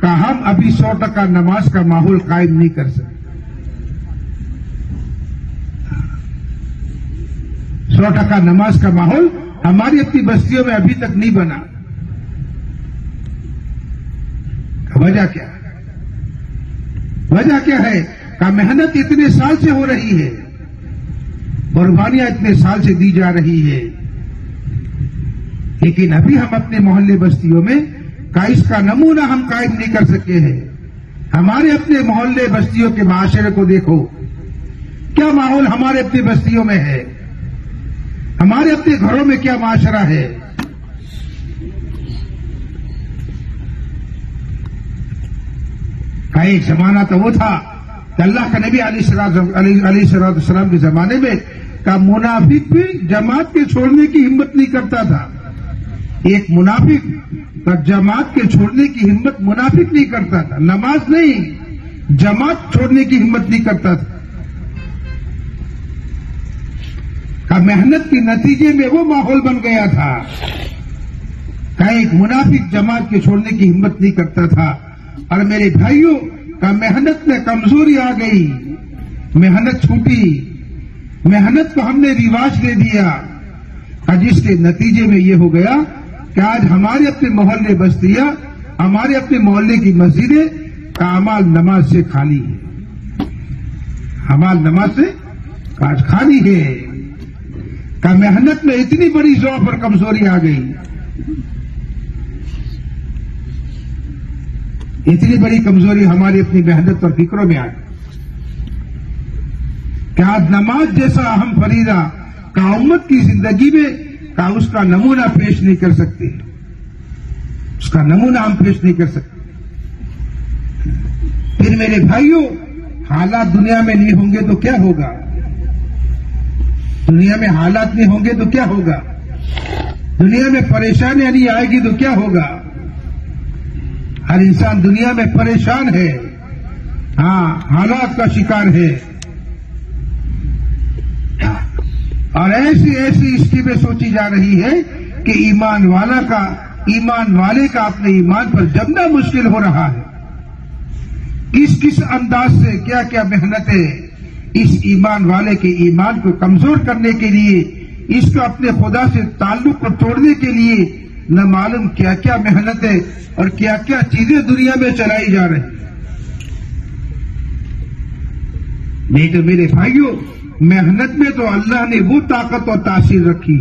کہ ہم ابھی سو ٹکا نماز کا ماحول قائم نہیں کر سکتے۔ سو ٹکا نماز کا ماحول ہماری اپنی بستیوں میں ابھی تک نہیں بنا۔ وجہ کیا؟ وجہ کیا ہے؟ کہ محنت اتنے سال سے ہو رہی ہے، قربانیاں اتنے سال سے دی جا رہی ہے۔ لیکن ابھی ہم اپنے محلے بستیوں میں کا اس کا نمونہ ہم قائم نہیں کر سکے ہیں۔ ہمارے اپنے محلے بستیوں کے معاشرے کو دیکھو۔ کیا ماحول ہمارے اپنی بستیوں میں ہے؟ ہمارے اپنے گھروں میں کیا معاشرہ ہے؟ کا ایک زمانہ تو وہ تھا اللہ کا نبی علی علی سرات السلام کے زمانے میں کا منافق بھی جماعت کے چھوڑنے کی ہمت نہیں کرتا تھا۔ ایک منافق کا جماعت کے چھوڑنے کی ہمت منافق نہیں کرتا تھا۔ نماز نہیں، جماعت چھوڑنے کی ہمت نہیں کرتا تھا۔ کا محنت کے نتیجے میں وہ ماحول بن گیا تھا۔ کہ ایک منافق جماعت کے چھوڑنے کی ہمت نہیں کرتا تھا۔ اور میرے بھائیوں کا محنت میں کمزوری آ گئی، محنت چھوٹی، محنت کو ہم نے رواج دے دیا۔ جس کے نتیجے میں یہ ہو گیا کہ آج ہمارے اپنے محلے بستیاں، ہمارے اپنے محلے کی مسجدیں کامال نماز سے خالی ہے ہمال نماز سے آج خالی ہے کا محنت میں اتنی بڑی ذوق اور کمزوری آ گئی۔ اتنی بڑی کمزوری ہماری اپنی محنت اور فکروں میں آ گئی کہ آج نماز جیسا اہم فریضہ کا امت کی زندگی میں کا اس کا نمونہ پیش نہیں کر سکتے اس کا نمونہ ہم پیش نہیں کر سکتے پھر میرے بھائیوں، حالات دنیا میں نہیں ہوں گے تو کیا ہوگا؟ دنیا میں حالات نہیں ہوں گے تو کیا ہوگا؟ دنیا میں پریشانیاں نہیں آئے گی تو کیا ہوگا؟ ہر انسان دنیا میں پریشان ہے۔ ہاں حالات کا شکار ہے۔ اور ایسی ایسی اسکیمیں سوچی جا رہی ہے کہ ایمان والا کا، ایمان والے کا اپنے ایمان پر جمنا مشکل ہو رہا ہے۔ کس کس انداز سے کیا کیا محنتیں اس ایمان والے کے ایمان کو کمزور کرنے کے لیے، اس کو اپنے خدا سے تعلق کو توڑنے کے لیے نہ معلوم کیا کیا محنتیں اور کیا کیا چیزیں دنیا میں چلائی جا رہی نہیں تو میرے بھائیوں، محنت میں تو اللہ نے وہ طاقت اور تاثیر رکھی۔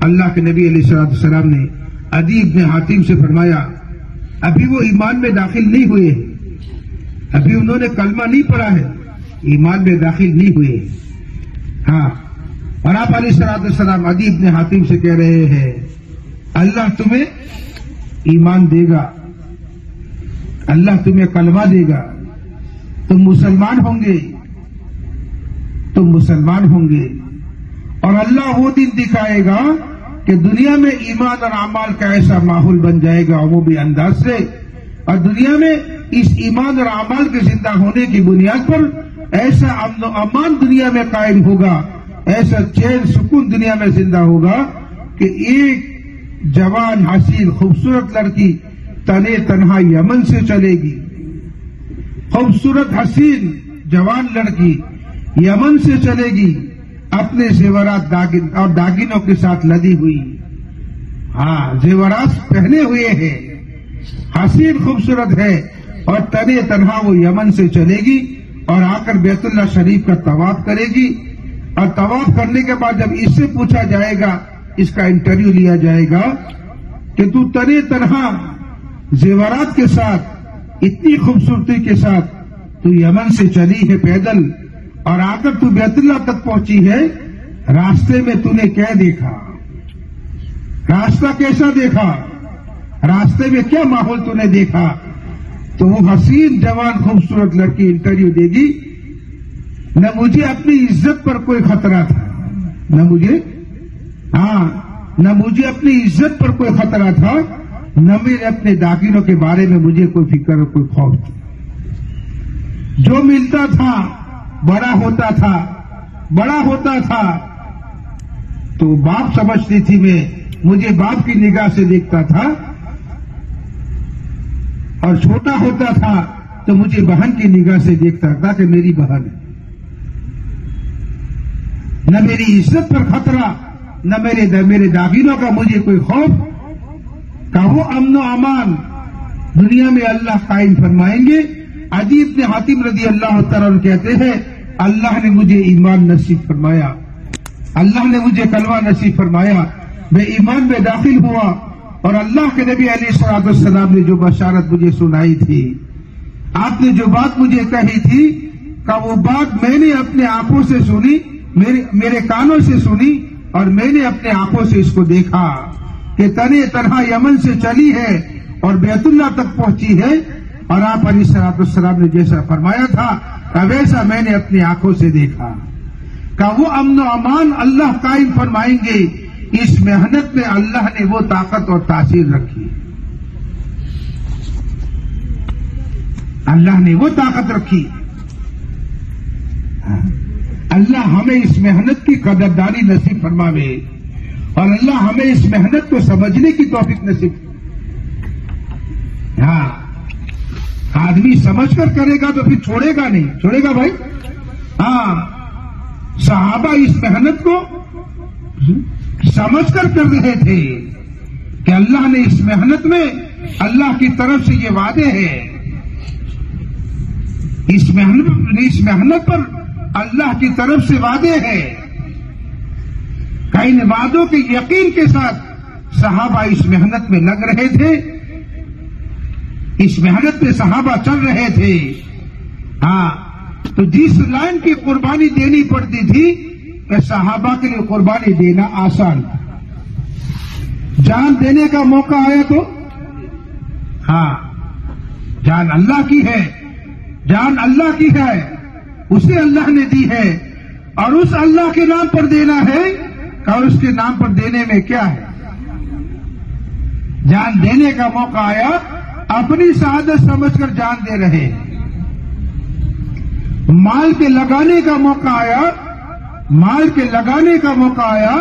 اللہ کے نبی علیہ السلام السلام نے ادیب نے حاتم سے فرمایا، ابھی وہ ایمان میں داخل نہیں ہوئے۔ ابھی انہوں نے کلمہ نہیں پڑھا ہے، ایمان میں داخل نہیں ہوئے۔ ہاں اور آپ علیہ سرات السلام ادیب نے حاتم سے کہہ رہے ہیں اللہ تمہیں ایمان دے گا۔ اللہ تمہیں کلمہ دے گا۔ تم مسلمان ہوں گے۔ تم مسلمان ہوں گے۔ اور اللہ وہ دن دکھائے گا کہ دنیا میں ایمان اور اعمال کا ایسا ماحول بن جائے گا عمومی انداز سے۔ اور دنیا میں اس ایمان اور اعمال کے زندہ ہونے کی بنیاد پر ایسا امن و امان دنیا میں قائم ہوگا۔ ایسا چین، سکون دنیا میں زندہ ہوگا کہ ایک جوان حسین خوبصورت لڑکی تنے تنہا یمن سے چلے گی۔ خوبصورت حسین جوان لڑکی یمن سے چلے گی۔ اپنے زیورات اور داگینوں کے ساتھ لدی ہوئی۔ ہاں زیورات پہنے ہوئے ہیں۔ حسین خوبصورت ہے اور تنے تنہا وہ یمن سے چلے گی اور آ کر بیت اللہ شریف کا طواف کرے گی۔ اور طواف کرنے کے بعد جب اس سے پوچھا جائے گا اس کا انٹرویو لیا جائے گا کہ تو تنے تنہا زیورات کے ساتھ، اتنی خوبصورتی کے ساتھ تو یمن سے چلی ہے پیدل اور آ کر تو بیت اللہ تک پہنچی ہے، راستے میں تو نے کیا دیکھا؟ راستہ کیسا دیکھا؟ راستے میں کیا ماحول تو نے دیکھا؟ تو وہ حسین جوان خوبصورت لڑکی انٹرویو دے گی، نہ مجھے اپنی عزت پر کوئی خطرہ تھا، نہ مجھے ہاں نہ مجھے اپنی عزت پر کوئی خطرہ تھا، نہ میرے اپنے داخلوں کے بارے میں مجھے کوئی فکر اور کوئی خوف تھا۔ جو ملتا تھا، بڑا ہوتا تھا، بڑا ہوتا تھا، تو باپ سمجھتی تھی میں، مجھے باپ کی نگاہ سے دیکھتا تھا۔ اور چھوٹا ہوتا تھا، تو مجھے بہن کی نگاہ سے دیکھتا تھا کہ میری بہن ہے۔ نہ میری عزت پر خطرہ نہ میرے میرے داغینوں کا مجھے کوئی خوف کا وہ امن و امان دنیا میں اللہ قائم فرمائیں گے۔ عجیب نے حاتم رضی اللہ تعالیٰ کہتے ہیں، اللہ نے مجھے ایمان نصیب فرمایا۔ اللہ نے مجھے کلوہ نصیب فرمایا۔ میں ایمان میں داخل ہوا اور اللہ کے نبی علیہ سراد السلام نے جو بشارت مجھے سنائی تھی، آپ نے جو بات مجھے کہی تھی کہ وہ بات میں نے اپنے آنکھوں سے سنی میرے کانوں سے سنی۔ اور میں نے اپنے آنکھوں سے اس کو دیکھا کہ تنے تنہا یمن سے چلی ہے اور بیت اللہ تک پہنچی ہے اور آپ علی سرات السلام نے جیسا فرمایا تھا کہ ویسا میں نے اپنی آنکھوں سے دیکھا۔ کہ وہ امن و امان اللہ قائم فرمائیں گے، اس محنت میں اللہ نے وہ طاقت اور تاثیر رکھی۔ اللہ نے وہ طاقت رکھی۔ اللہ ہمیں اس محنت کی قدردانی نصیب فرماوے اور اللہ ہمیں اس محنت کو سمجھنے کی توفیق نصیب ہاں آدمی سمجھ کر کرے گا تو پھر چھوڑے گا نہیں۔ چھوڑے گا بھائی؟ ہاں صحابہ اس محنت کو سمجھ کر کر رہے تھے کہ اللہ نے اس محنت میں اللہ کی طرف سے یہ وعدے ہیں۔ اس محنت اس محنت پر اللہ کی طرف سے وعدے ہیں۔ کئی وعدوں کے یقین کے ساتھ صحابہ اس محنت میں لگ رہے تھے۔ اس محنت میں صحابہ چل رہے تھے۔ ہاں تو جس لائن کی قربانی دینی پڑتی تھی کہ صحابہ کے لیے قربانی دینا آسان تھا۔ جان دینے کا موقع آیا تو؟ ہاں جان اللہ کی ہے۔ جان اللہ کی ہے۔ اسے اللہ نے دی ہے اور اس اللہ کے نام پر دینا ہے اور اس کے نام پر دینے میں کیا ہے؟ جان دینے کا موقع آیا، اپنی سعادت سمجھ کر جان دے رہے۔ مال کے لگانے کا موقع آیا، مال کے لگانے کا موقع آیا،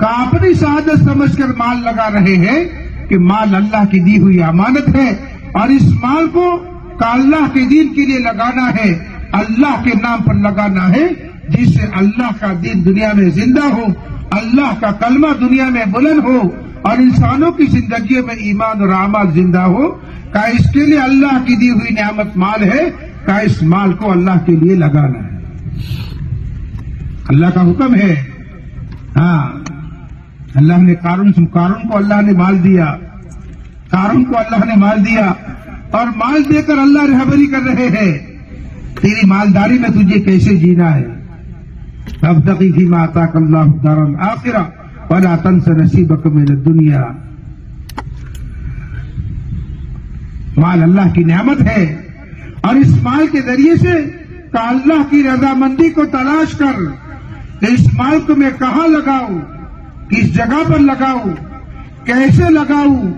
کہ اپنی سعادت سمجھ کر مال لگا رہے ہیں کہ مال اللہ کی دی ہوئی امانت ہے اور اس مال کو کا اللہ کے دین کے لیے لگانا ہے۔ اللہ کے نام پر لگانا ہے جس سے اللہ کا دین دنیا میں زندہ ہو، اللہ کا کلمہ دنیا میں بلند ہو اور انسانوں کی زندگی میں ایمان اور اعمال زندہ ہو۔ کا اس کے لیے اللہ کی دی ہوئی نعمت مال ہے کا اس مال کو اللہ کے لیے لگانا ہے۔ اللہ کا حکم ہے۔ ہاں۔ اللہ نے کارون کارون کو اللہ نے مال دیا۔ کارون کو اللہ نے مال دیا۔ اور مال دے کر اللہ رہبری کر رہے ہیں۔ تیری مالداری میں تجھے کیسے جینا ہے؟ اب تقیقی ماتا اللہ دار آخرا ولا تنس نصیب من دنیا مال اللہ کی نعمت ہے اور اس مال کے ذریعے سے کا اللہ کی رضامندی کو تلاش کر کہ اس مال کو میں کہاں لگاؤں؟ کس جگہ پر لگاؤں؟ کیسے لگاؤں؟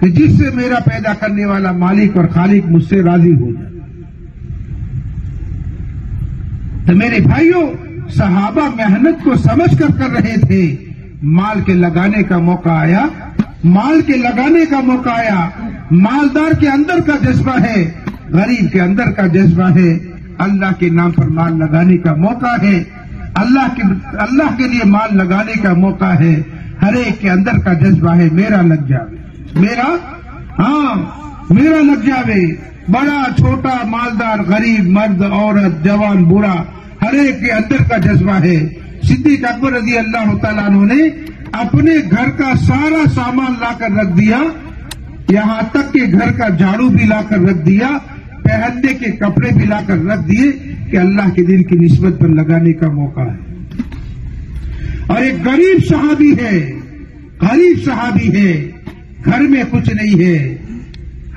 کہ جس سے میرا پیدا کرنے والا مالک اور خالق مجھ سے راضی ہو جائے۔ تو میرے بھائیوں، صحابہ محنت کو سمجھ کر کر رہے تھے۔ مال کے لگانے کا موقع آیا۔ مال کے لگانے کا موقع آیا۔ مالدار کے اندر کا جذبہ ہے۔ غریب کے اندر کا جذبہ ہے۔ اللہ کے نام پر مال لگانے کا موقع ہے۔ اللہ کے اللہ کے لیے مال لگانے کا موقع ہے۔ ہر ایک کے اندر کا جذبہ ہے۔ میرا لگ جاوے۔ میرا؟ ہاں میرا لگ جاوے۔ بڑا چھوٹا مالدار غریب مرد عورت جوان برا ہر ایک کے اندر کا جذبہ ہے۔ صدیق اکبر رضی اللہ تعالیٰ عنہ نے اپنے گھر کا سارا سامان لا کر رکھ دیا۔ یہاں تک کہ گھر کا جھاڑو بھی لا کر رکھ دیا۔ پہننے کے کپڑے بھی لا کر رکھ دیے کہ اللہ کے دن کی نسبت پر لگانے کا موقع ہے۔ اور ایک غریب صحابی ہے۔ غریب صحابی ہے۔ گھر میں کچھ نہیں ہے۔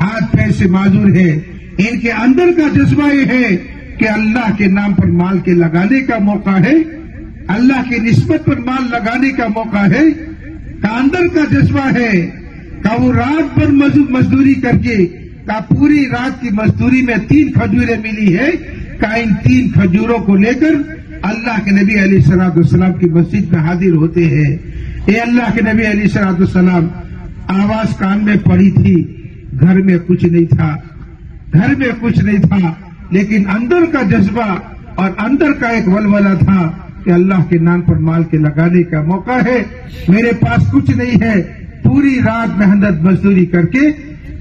ہاتھ پیر سے معذور ہے۔ ان کے اندر کا جذبہ یہ ہے کہ اللہ کے نام پر مال کے لگانے کا موقع ہے۔ اللہ کی نسبت پر مال لگانے کا موقع ہے۔ کا اندر کا جذبہ ہے۔ کا وہ رات بھر مزدوری کر کے، کا پوری رات کی مزدوری میں تین کھجوریں ملی ہے کا ان تین کھجوروں کو لے کر اللہ کے نبی علی سلاد السلام کی مسجد میں حاضر ہوتے ہیں۔ اے اللہ کے نبی علی سلاد السلام آواز کان میں پڑی تھی۔ گھر میں کچھ نہیں تھا۔ گھر میں کچھ نہیں تھا، لیکن اندر کا جذبہ اور اندر کا ایک ولولہ تھا کہ اللہ کے نام پر مال کے لگانے کا موقع ہے۔ میرے پاس کچھ نہیں ہے۔ پوری رات محنت مزدوری کر کے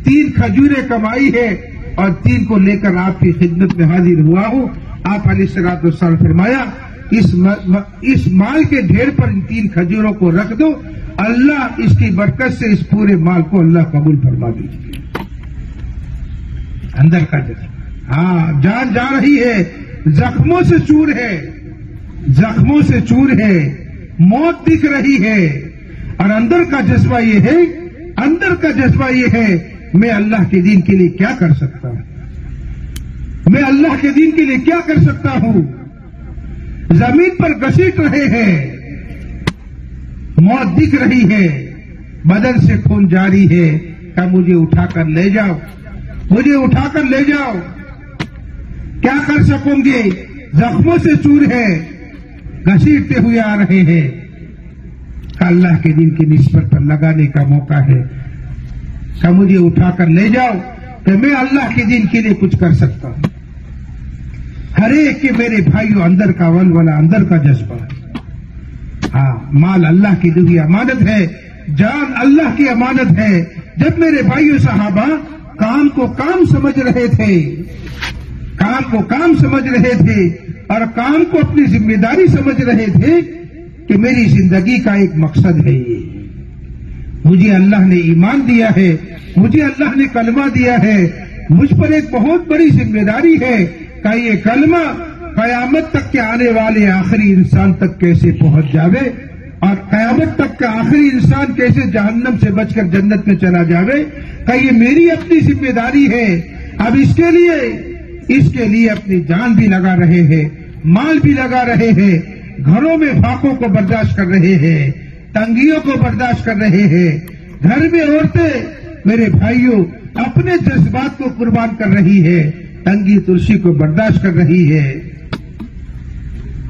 تین کھجورے کمائی ہے اور تین کو لے کر آپ کی خدمت میں حاضر ہوا ہوں۔ آپ علی سرات السلام فرمایا، اس مال کے ڈھیر پر ان تین کھجوروں کو رکھ دو۔ اللہ اس کی برکت سے اس پورے مال کو اللہ قبول فرما دیجیے اندر کا جذبہ ہاں جان جا رہی ہے، زخموں سے چور ہے۔ زخموں سے چور ہے۔ موت دکھ رہی ہے۔ اور اندر کا جذبہ یہ ہے، اندر کا جذبہ یہ ہے، میں اللہ کے دین کے لیے کیا کر سکتا ہوں؟ میں اللہ کے دین کے لیے کیا کر سکتا ہوں؟ زمین پر گسیٹ رہے ہیں۔ موت دکھ رہی ہے۔ بدن سے خون جاری ہے۔ کیا مجھے اٹھا کر لے جاؤ۔ مجھے اٹھا کر لے جاؤ۔ کیا کر سکوں گے زخموں سے چور ہے گسیٹتے ہوئے آ رہے ہیں۔ اللہ کے دن کی نسبت پر لگانے کا موقع ہے۔ کہ مجھے اٹھا کر لے جاؤ کہ میں اللہ کے دن کے لیے کچھ کر سکتا ہوں؟ ہر ایک کے میرے بھائیوں اندر کا ولولا اندر کا جذبہ ہے۔ ہاں مال اللہ کی دلی امانت ہے۔ جان اللہ کی امانت ہے۔ جب میرے بھائیوں صحابہ کام کو کام سمجھ رہے تھے۔ کام کو کام سمجھ رہے تھے اور کام کو اپنی ذمہ داری سمجھ رہے تھے کہ میری زندگی کا ایک مقصد ہے۔ یہ مجھے اللہ نے ایمان دیا ہے، مجھے اللہ نے کلمہ دیا ہے۔ مجھ پر ایک بہت بڑی ذمہ داری ہے کہ یہ کلمہ قیامت تک کے آنے والے آخری انسان تک کیسے پہنچ جاوے۔ اور قیامت تک کا آخری انسان کیسے جہنم سے بچ کر جنت میں چلا جاوے؟ کہ یہ میری اپنی ذمہ داری ہے، اب اس کے لیے، اس کے لیے اپنی جان بھی لگا رہے ہیں، مال بھی لگا رہے ہیں، گھروں میں فاقوں کو برداشت کر رہے ہیں، تنگیوں کو برداشت کر رہے ہیں۔ گھر میں عورتیں، میرے بھائیوں، اپنے جذبات کو قربان کر رہی ہے تنگی تلسی کو برداشت کر رہی ہے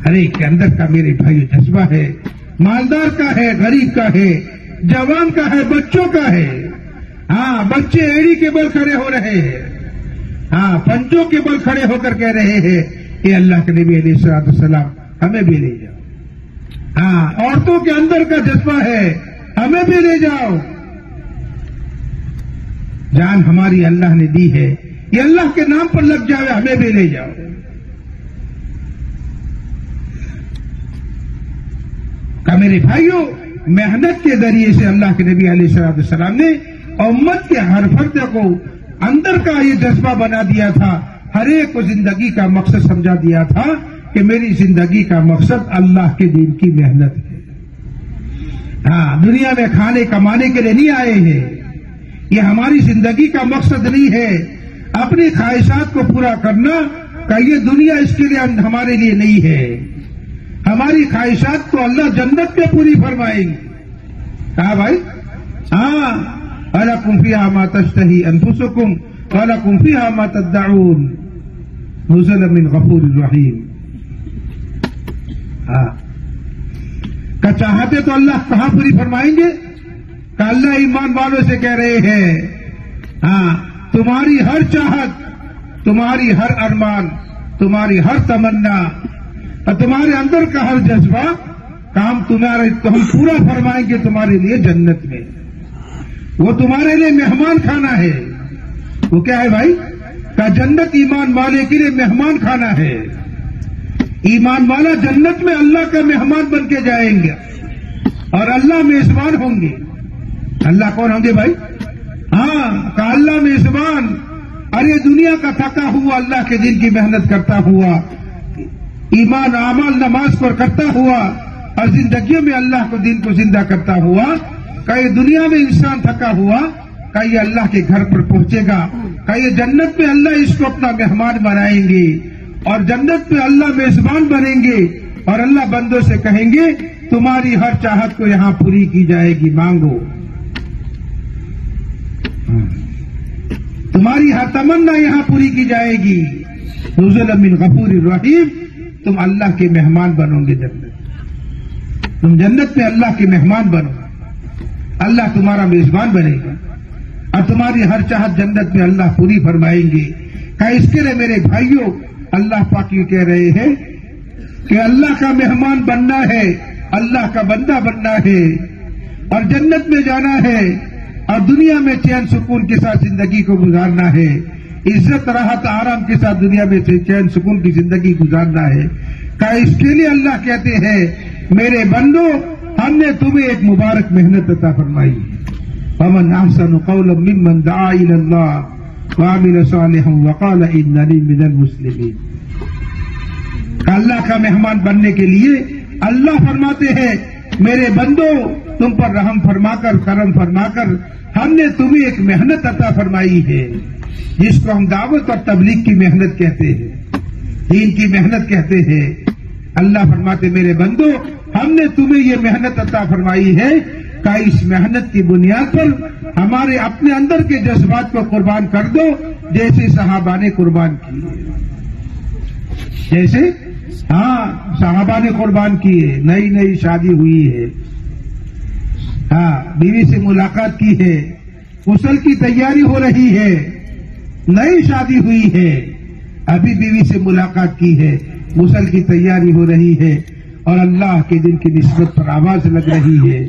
ہر ایک کے اندر کا میرے بھائی جذبہ ہے۔ مالدار کا ہے، غریب کا ہے، جوان کا ہے، بچوں کا ہے۔ ہاں بچے ایڑی کے بل کھڑے ہو رہے ہیں۔ ہاں پنچوں کے بل کھڑے ہو کر کہہ رہے ہیں کہ اللہ کے نبی علیہ السلام السلام ہمیں بھی لے جاؤ۔ ہاں عورتوں کے اندر کا جذبہ ہے، ہمیں بھی لے جاؤ۔ جان ہماری اللہ نے دی ہے یہ اللہ کے نام پر لگ جائے ہمیں بھی لے جاؤ۔ کا میرے بھائیوں محنت کے ذریعے سے اللہ کے نبی علیہ صلاح السلام نے امت کے ہر فرد کو اندر کا یہ جذبہ بنا دیا تھا، ہر ایک کو زندگی کا مقصد سمجھا دیا تھا کہ میری زندگی کا مقصد اللہ کے دین کی محنت ہے۔ ہاں دنیا میں کھانے کمانے کے لیے نہیں آئے ہیں۔ یہ ہماری زندگی کا مقصد نہیں ہے۔ اپنی خواہشات کو پورا کرنا کہ یہ دنیا اس کے لیے ہمارے لیے نہیں ہے۔ ہماری خواہشات کو اللہ جنت میں پوری فرمائیں گے کہا بھائی؟ ہاں۔ الکم فی ما تشتہی انفسکم ولکم فی ما تدعون۔ نزل من غفور الرحیم ہاں۔ کا چاہتے تو اللہ کہاں پوری فرمائیں گے؟ کہ اللہ ایمان والوں سے کہہ رہے ہیں۔ ہاں۔ تمہاری ہر چاہت، تمہاری ہر ارمان، تمہاری ہر تمنا اور تمہارے اندر کا ہر جذبہ کام تمہارے تو ہم پورا فرمائیں گے تمہارے لیے جنت میں۔ وہ تمہارے لیے مہمان کھانا ہے۔ وہ کیا ہے بھائی؟ کا جنت ایمان والے کے لیے مہمان کھانا ہے۔ ایمان والا جنت میں اللہ کا مہمان بن کے جائیں گے۔ اور اللہ میزبان ہوں گے۔ اللہ کون ہوں گے بھائی؟ ہاں کا اللہ میزبان۔ ارے دنیا کا تھکا ہوا اللہ کے دن کی محنت کرتا ہوا۔ ایمان اعمال نماز پر کرتا ہوا اور زندگیوں میں اللہ کو دن کو زندہ کرتا ہوا کئی دنیا میں انسان تھکا ہوا کئی اللہ کے گھر پر پہنچے گا کئی جنت میں اللہ اس کو اپنا مہمان بنائیں گے اور جنت میں اللہ میزبان بنیں گے اور اللہ بندوں سے کہیں گے، تمہاری ہر چاہت کو یہاں پوری کی جائے گی، مانگو۔ تمہاری ہر تمنا یہاں پوری کی جائے گی۔ نزل من غفور الرحیم۔ تم اللہ کے مہمان بنو گے جنت تم جنت میں اللہ کے مہمان بنو۔ اللہ تمہارا میزبان بنے گا۔ اور تمہاری ہر چاہت جنت میں اللہ پوری فرمائیں گے۔ کہ اس کے لیے میرے بھائیوں، اللہ پاک یہ کہہ رہے ہیں کہ اللہ کا مہمان بننا ہے، اللہ کا بندہ بننا ہے۔ اور جنت میں جانا ہے، اور دنیا میں چین سکون کے ساتھ زندگی کو گزارنا ہے۔ عزت راحت آرام کے ساتھ دنیا میں سے چین سکون کی زندگی گزارنا ہے۔ کہ اس کے لیے اللہ کہتے ہیں، میرے بندو، ہم نے تمہیں ایک مبارک محنت عطا فرمائی۔ پمن احسن قول ممن دعا الى اللہ وعمل صالحا وقال اننی من المسلمین اللہ کا مہمان بننے کے لیے اللہ فرماتے ہیں، میرے بندو، تم پر رحم فرما کر، کرم فرما کر، ہم نے تمہیں ایک محنت عطا فرمائی ہے۔ جس کو ہم دعوت اور تبلیغ کی محنت کہتے ہیں، دین کی محنت کہتے ہیں، اللہ فرماتے، میرے بندو، ہم نے تمہیں یہ محنت عطا فرمائی ہے، کہ اس محنت کی بنیاد پر ہمارے اپنے اندر کے جذبات کو قربان کر دو، جیسے صحابہ نے قربان کی۔ جیسے؟ ہاں صحابہ نے قربان کی ہے، نئی نئی شادی ہوئی ہے۔ ہاں بیوی سے ملاقات کی ہے، غسل کی تیاری ہو رہی ہے۔ نئی شادی ہوئی ہے۔ ابھی بیوی سے ملاقات کی ہے۔ غسل کی تیاری ہو رہی ہے۔ اور اللہ کے دن کی نسبت پر آواز لگ رہی ہے۔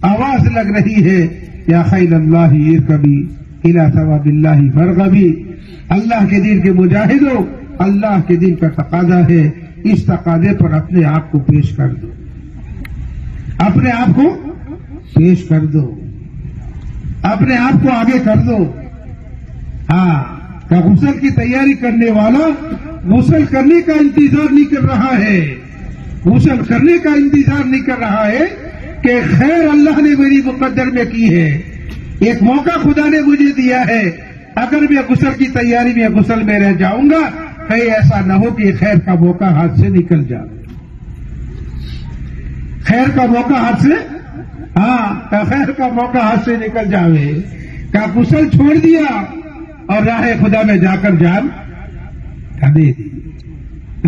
آواز لگ رہی ہے۔ یا خیل اللہ یہ کبھی ہلا ثواب اللہ مرغبی۔ اللہ کے دن کے مجاہدوں، اللہ کے دن کا تقاضا ہے۔ اس تقاضے پر اپنے آپ کو پیش کر دو۔ اپنے آپ کو پیش کر دو۔ اپنے آپ کو آگے کر دو۔ ہاں کا غسل کی تیاری کرنے والا غسل کرنے کا انتظار نہیں کر رہا ہے، غسل کرنے کا انتظار نہیں کر رہا ہے کہ خیر اللہ نے میری مقدر میں کی ہے۔ ایک موقع خدا نے مجھے دیا ہے، اگر میں غسل کی تیاری میں غسل میں رہ جاؤں گا، کہیں ایسا نہ ہو کہ خیر کا موقع ہاتھ سے نکل جائے۔ خیر کا موقع ہاتھ سے؟ ہاں خیر کا موقع ہاتھ سے نکل جاوے۔ کا غسل چھوڑ دیا اور راہ خدا میں جا کر جان دے۔ دی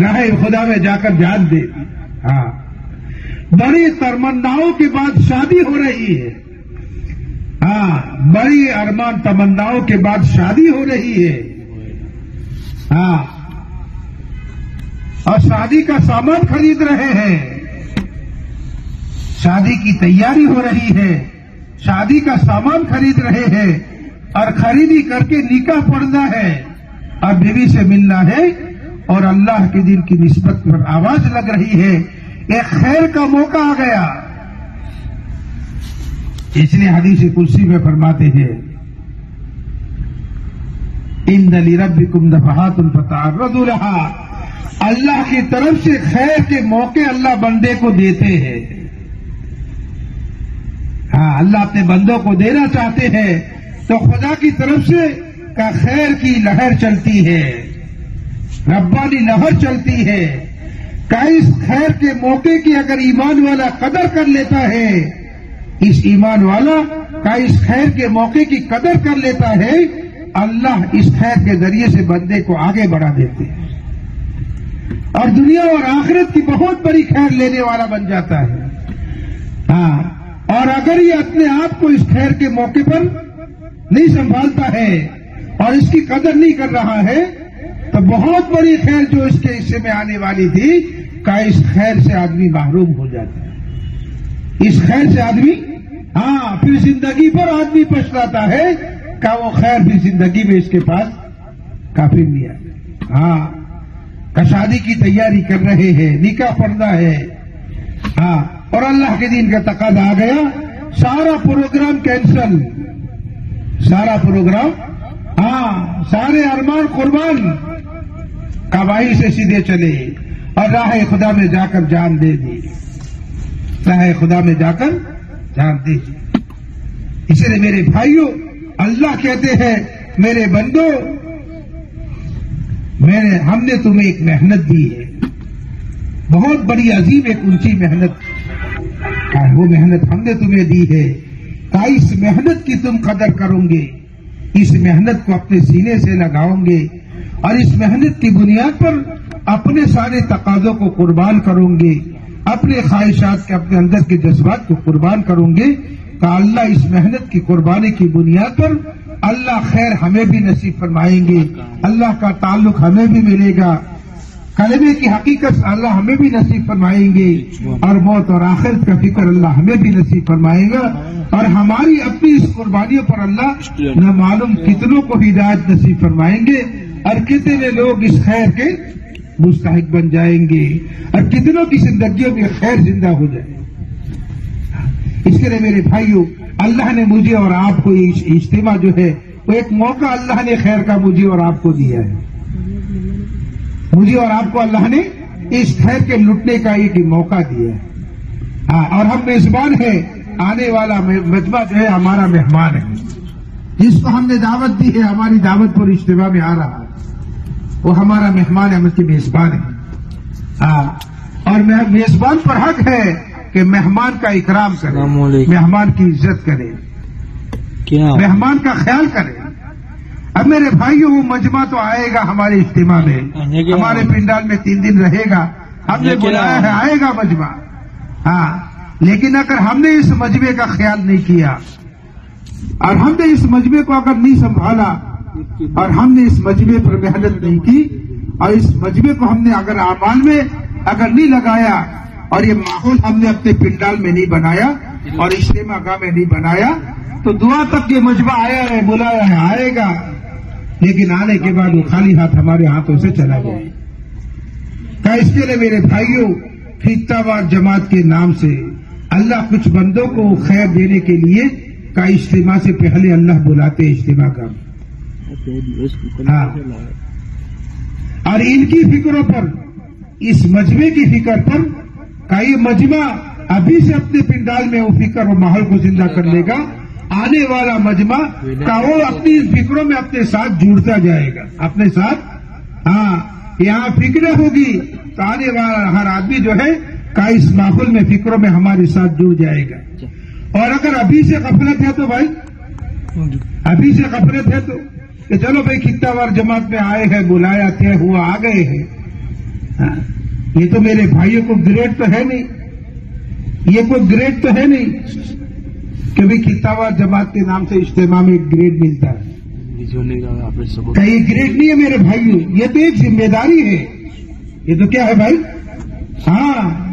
راہ خدا میں جا کر جان دے۔ دی ہاں۔ بڑی تمناؤں کے بعد شادی ہو رہی ہے۔ ہاں۔ بڑی ارمان تمناؤں کے بعد شادی ہو رہی ہے۔ ہاں۔ اور شادی کا سامان خرید رہے ہیں۔ شادی کی تیاری ہو رہی ہے۔ شادی کا سامان خرید رہے ہیں۔ اور خریدی کر کے نکاح پڑنا ہے۔ اور بیوی سے ملنا ہے۔ اور اللہ کے دن کی نسبت پر آواز لگ رہی ہے۔ ایک خیر کا موقع آ گیا۔ اس لیے حدیث کلسی میں فرماتے ہیں، ان دلی رب کم دفعات فتح رہا اللہ کی طرف سے خیر کے موقع اللہ بندے کو دیتے ہیں۔ ہاں اللہ اپنے بندوں کو دینا چاہتے ہیں۔ تو خدا کی طرف سے کا خیر کی لہر چلتی ہے۔ ربانی لہر چلتی ہے۔ کا اس خیر کے موقع کی اگر ایمان والا قدر کر لیتا ہے، اس ایمان والا کا اس خیر کے موقع کی قدر کر لیتا ہے، اللہ اس خیر کے ذریعے سے بندے کو آگے بڑھا دیتے ہیں۔ اور دنیا اور آخرت کی بہت بڑی خیر لینے والا بن جاتا ہے۔ ہاں اور اگر یہ اپنے آپ کو اس خیر کے موقع پر نہیں سنبھالتا ہے اور اس کی قدر نہیں کر رہا ہے، تو بہت بڑی خیر جو اس کے حصے میں آنے والی تھی، کا اس خیر سے آدمی محروم ہو جاتا ہے۔ اس خیر سے آدمی ہاں پھر زندگی پر آدمی پچھتاتا ہے کہ وہ خیر بھی زندگی میں اس کے پاس کافی نہیں آیا ہاں کا شادی کی تیاری کر رہے ہیں، نکاح پڑنا ہے۔ ہاں اور اللہ کے دین کا تقاضا آ گیا، سارا پروگرام کینسل۔ سارا پروگرام؟ ہاں سارے ارمان قربان۔ کبائی سے سیدھے چلے۔ اور راہ خدا میں جا کر جان دے دی۔ راہ خدا میں جا کر جان دے دی۔ اسی لیے میرے بھائیوں اللہ کہتے ہیں، میرے بندو، میں ہم نے تمہیں ایک محنت دی ہے۔ بہت بڑی عظیم ایک اونچی محنت۔ وہ محنت ہم نے تمہیں دی ہے۔ اس محنت کی تم قدر کرو گے۔ اس محنت کو اپنے سینے سے لگاؤ گے۔ اور اس محنت کی بنیاد پر اپنے سارے تقاضوں کو قربان کروں گے۔ اپنے خواہشات کے اپنے اندر کے جذبات کو قربان کروں گے۔ کہ اللہ اس محنت کی قربانی کی بنیاد پر اللہ خیر ہمیں بھی نصیب فرمائیں گے۔ اللہ کا تعلق ہمیں بھی ملے گا۔ کلمے کی حقیقت اللہ ہمیں بھی نصیب فرمائیں گے اور موت اور آخرت کا فکر اللہ ہمیں بھی نصیب فرمائے گا اور ہماری اپنی اس قربانیوں پر اللہ نہ معلوم کتنوں کو ہدایت نصیب فرمائیں گے اور کتنے لوگ اس خیر کے مستحق بن جائیں گے اور کتنوں کی زندگیوں میں خیر زندہ ہو جائے اس کے لیے میرے بھائیوں اللہ نے مجھے اور آپ کو یہ اجتماع جو ہے، وہ ایک موقع اللہ نے خیر کا مجھے اور آپ کو دیا ہے۔ مجھے اور آپ کو اللہ نے اس خیر کے لٹنے کا ایک موقع دیا ہے۔ ہاں اور ہم میزبان ہیں آنے والا مجمع جو ہے ہمارا مہمان ہے۔ جس کو ہم نے دعوت دی ہے ہماری دعوت پر اجتماع میں آ رہا ہے۔ وہ ہمارا مہمان ہے ہم کی میزبان ہے ہاں اور میزبان پر حق ہے کہ مہمان کا اکرام کرے مہمان کی عزت کرے۔ کیا؟ مہمان کا خیال کرے۔ اب میرے بھائیوں وہ مجمع تو آئے گا ہمارے اجتماع میں. ہمارے پنڈال میں تین دن رہے گا. ہم نے بلایا ہے آئے گا مجمع. ہاں لیکن اگر ہم نے اس مجمے کا خیال نہیں کیا اور ہم نے اس مجمے کو اگر نہیں سنبھالا اور ہم نے اس مجمے پر محنت نہیں کی اور اس مجمے کو ہم نے اگر اعمال میں اگر نہیں لگایا اور یہ ماحول ہم نے اپنے پنڈال میں نہیں بنایا اور اجتماع گاہ میں نہیں بنایا تو دعا تک یہ مجمع آیا ہے بلایا ہے آئے گا۔ لیکن آنے کے بعد وہ خالی ہاتھ ہمارے ہاتھوں سے چلا گیا۔ اس کے لیے میرے بھائیوں، خطہ وار جماعت کے نام سے اللہ کچھ بندوں کو خیر دینے کے لیے کا اجتماع سے پہلے اللہ بلاتے اجتماع کا۔ ہاں۔ اور ان کی فکروں پر، اس مجمے کی فکر پر کا یہ مجمع ابھی سے اپنے پنڈال میں وہ فکر اور ماحول کو زندہ کر لے گا۔ آنے والا مجمع کا وہ اپنی فکروں میں اپنے ساتھ جڑتا جائے گا۔ اپنے ساتھ؟ ہاں یہاں فکریں ہوگی تو آنے والا ہر آدمی جو ہے، کا اس ماحول میں فکروں میں ہمارے ساتھ جڑ جائے گا۔ اور اگر ابھی سے غفلت ہے تو بھائی، ابھی سے غفلت ہے تو کہ چلو بھائی، کتنا بار جماعت میں آئے ہیں، بلایا تھے، ہوا، آ گئے ہیں۔ ہاں، یہ تو میرے بھائیوں کو گریڈ تو ہے نہیں۔ یہ کوئی گریڈ تو ہے نہیں۔ کہ بھی کتاب جماعت کے نام سے اجتماع میں ایک گریڈ ملتا ہے۔ یہ گریڈ نہیں ہے میرے بھائیوں، یہ تو ایک ذمہ داری ہے۔ یہ تو کیا ہے بھائی؟ ہاں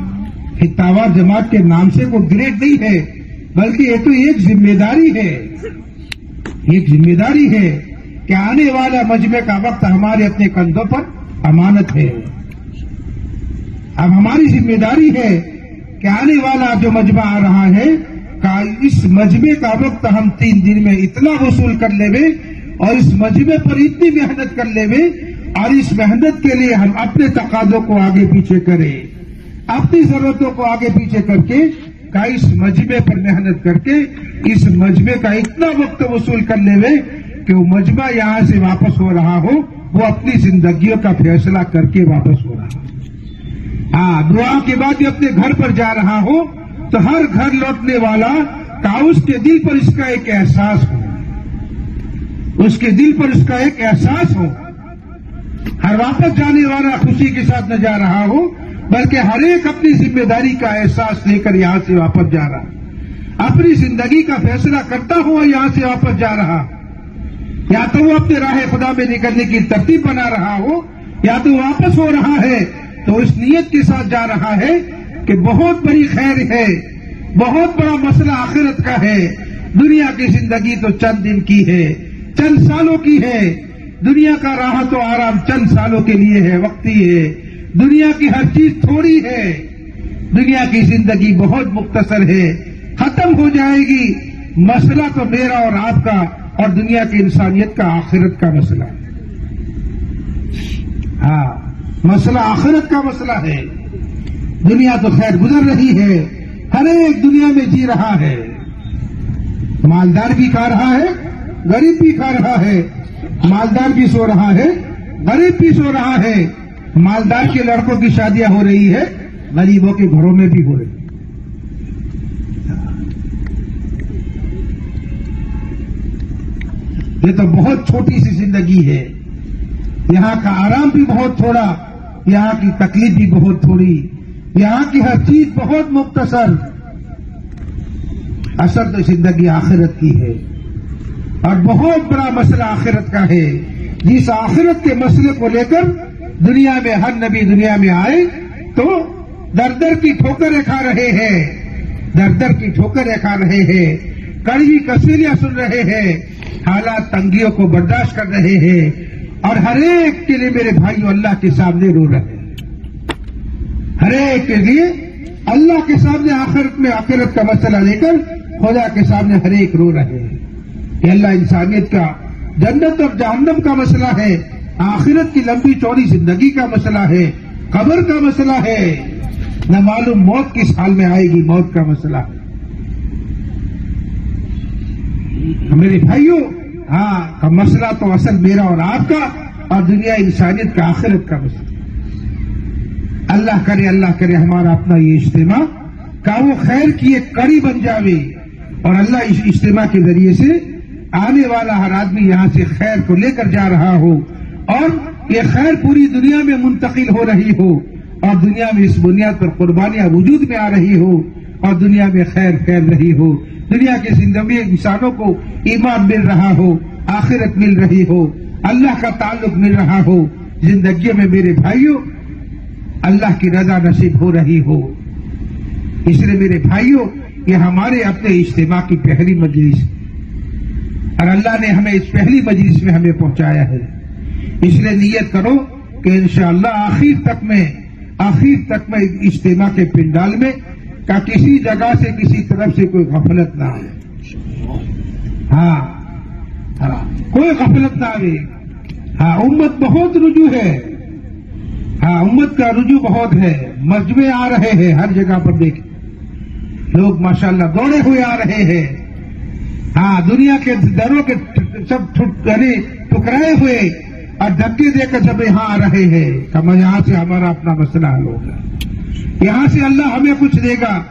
کتاب جماعت کے نام سے کوئی گریڈ نہیں ہے، بلکہ یہ تو ایک ذمہ داری ہے۔ ایک ذمہ داری ہے کہ آنے والا مجمع کا وقت ہمارے اپنے کندھوں پر امانت ہے۔ اب ہماری ذمہ داری ہے کہ آنے والا جو مجمع آ رہا ہے اس مجمع کا وقت ہم تین دن میں اتنا وصول کر لے اور اس مجمع پر اتنی محنت کر لے اور اس محنت کے لیے ہم اپنے تقاضوں کو آگے پیچھے کریں۔ اپنی ضرورتوں کو آگے پیچھے کر کے کا اس مجمع پر محنت کر کے اس مجمع کا اتنا وقت وصول کر لے کہ وہ مجمع یہاں سے واپس ہو رہا ہو، وہ اپنی زندگیوں کا فیصلہ کر کے واپس ہو رہا ہو۔ ہاں دعا کے بعد اپنے گھر پر جا رہا ہو۔ تو ہر گھر لوٹنے والا کا اس کے دل پر اس کا ایک احساس ہو۔ اس کے دل پر اس کا ایک احساس ہو۔ ہر واپس جانے والا خوشی کے ساتھ نہ جا رہا ہو، بلکہ ہر ایک اپنی ذمہ داری کا احساس لے کر یہاں سے واپس جا رہا۔ اپنی زندگی کا فیصلہ کرتا ہوا یہاں سے واپس جا رہا۔ یا تو وہ اپنے راہ خدا میں نکلنے کی ترتیب بنا رہا ہو، یا تو واپس ہو رہا ہے، تو اس نیت کے ساتھ جا رہا ہے کہ بہت بڑی خیر ہے، بہت بڑا مسئلہ آخرت کا ہے۔ دنیا کی زندگی تو چند دن کی ہے، چند سالوں کی ہے۔ دنیا کا راہ تو آرام چند سالوں کے لیے ہے وقتی ہے۔ دنیا کی ہر چیز تھوڑی ہے۔ دنیا کی زندگی بہت مختصر ہے، ختم ہو جائے گی۔ مسئلہ تو میرا اور آپ کا اور دنیا کی انسانیت کا، آخرت کا مسئلہ۔ ہاں مسئلہ آخرت کا مسئلہ ہے۔ دنیا تو خیر گزر رہی ہے، ہر ایک دنیا میں جی رہا ہے۔ مالدار بھی کھا رہا ہے، غریب بھی کھا رہا ہے۔ مالدار بھی سو رہا ہے، غریب بھی سو رہا ہے۔ مالدار کے لڑکوں کی شادیاں ہو رہی ہے، غریبوں کے گھروں میں بھی ہو رہی یہ تو بہت چھوٹی سی زندگی ہے۔ یہاں کا آرام بھی بہت تھوڑا، یہاں کی تکلیف بھی بہت تھوڑی۔ یہاں کی ہر چیز بہت مختصر اصل تو زندگی آخرت کی ہے اور بہت بڑا مسئلہ آخرت کا ہے جس آخرت کے مسئلے کو لے کر دنیا میں ہر نبی دنیا میں آئے تو در در کی ٹھوکریں کھا رہے ہیں، در در کی ٹھوکریں کھا رہے ہیں، کڑوی کسیریاں سن رہے ہیں، حالات تنگیوں کو برداشت کر رہے ہیں اور ہر ایک کے لیے میرے بھائیوں اللہ کے سامنے رو رہے ہیں۔ ہر ایک کے لیے اللہ کے سامنے آخرت میں آخرت کا مسئلہ لے کر خدا کے سامنے ہر ایک رو رہے ہیں۔ یہ اللہ انسانیت کا جنت اور جہنم کا مسئلہ ہے، آخرت کی لمبی چوڑی زندگی کا مسئلہ ہے، قبر کا مسئلہ ہے۔ نہ معلوم موت کس حال میں آئے گی، موت کا مسئلہ ہے۔ میرے بھائیوں ہاں مسئلہ تو اصل میرا اور آپ کا اور دنیا انسانیت کا آخرت کا مسئلہ۔ اللہ کرے اللہ کرے ہمارا اپنا یہ اجتماع کا وہ خیر کی ایک کڑی بن جاوے۔ اور اللہ اس اجتماع کے ذریعے سے آنے والا ہر آدمی یہاں سے خیر کو لے کر جا رہا ہو۔ اور یہ خیر پوری دنیا میں منتقل ہو رہی ہو۔ اور دنیا میں اس بنیاد پر قربانیاں وجود میں آ رہی ہو۔ اور دنیا میں خیر پھیل رہی ہو۔ دنیا کے زندگی انسانوں کو ایمان مل رہا ہو، آخرت مل رہی ہو، اللہ کا تعلق مل رہا ہو۔ زندگی میں میرے بھائیوں اللہ کی رضا نصیب ہو رہی ہو۔ اس لیے میرے بھائیوں، یہ ہمارے اپنے اجتماع کی پہلی مجلس۔ اور اللہ نے ہمیں اس پہلی مجلس میں ہمیں پہنچایا ہے۔ اس لیے نیت کرو کہ انشاءاللہ آخر تک میں، آخر تک میں اجتماع کے پنڈال میں، کا کسی جگہ سے کسی طرف سے کوئی غفلت نہ آئے۔ ہاں ہاں کوئی غفلت نہ آئے۔ ہاں امت بہت رجوع ہے۔ ہاں امت کا رجوع بہت ہے۔ مجمے آ رہے ہیں، ہر جگہ پر دیکھ۔ لوگ ماشاءاللہ دوڑے ہوئے آ رہے ہیں۔ ہاں دنیا کے دروں کے سب یعنی ٹکرائے ہوئے اور دھکے دے کر جب یہاں آ رہے ہیں۔ کہ یہاں سے ہمارا اپنا مسئلہ حل ہوگا یہاں سے اللہ ہمیں کچھ دے گا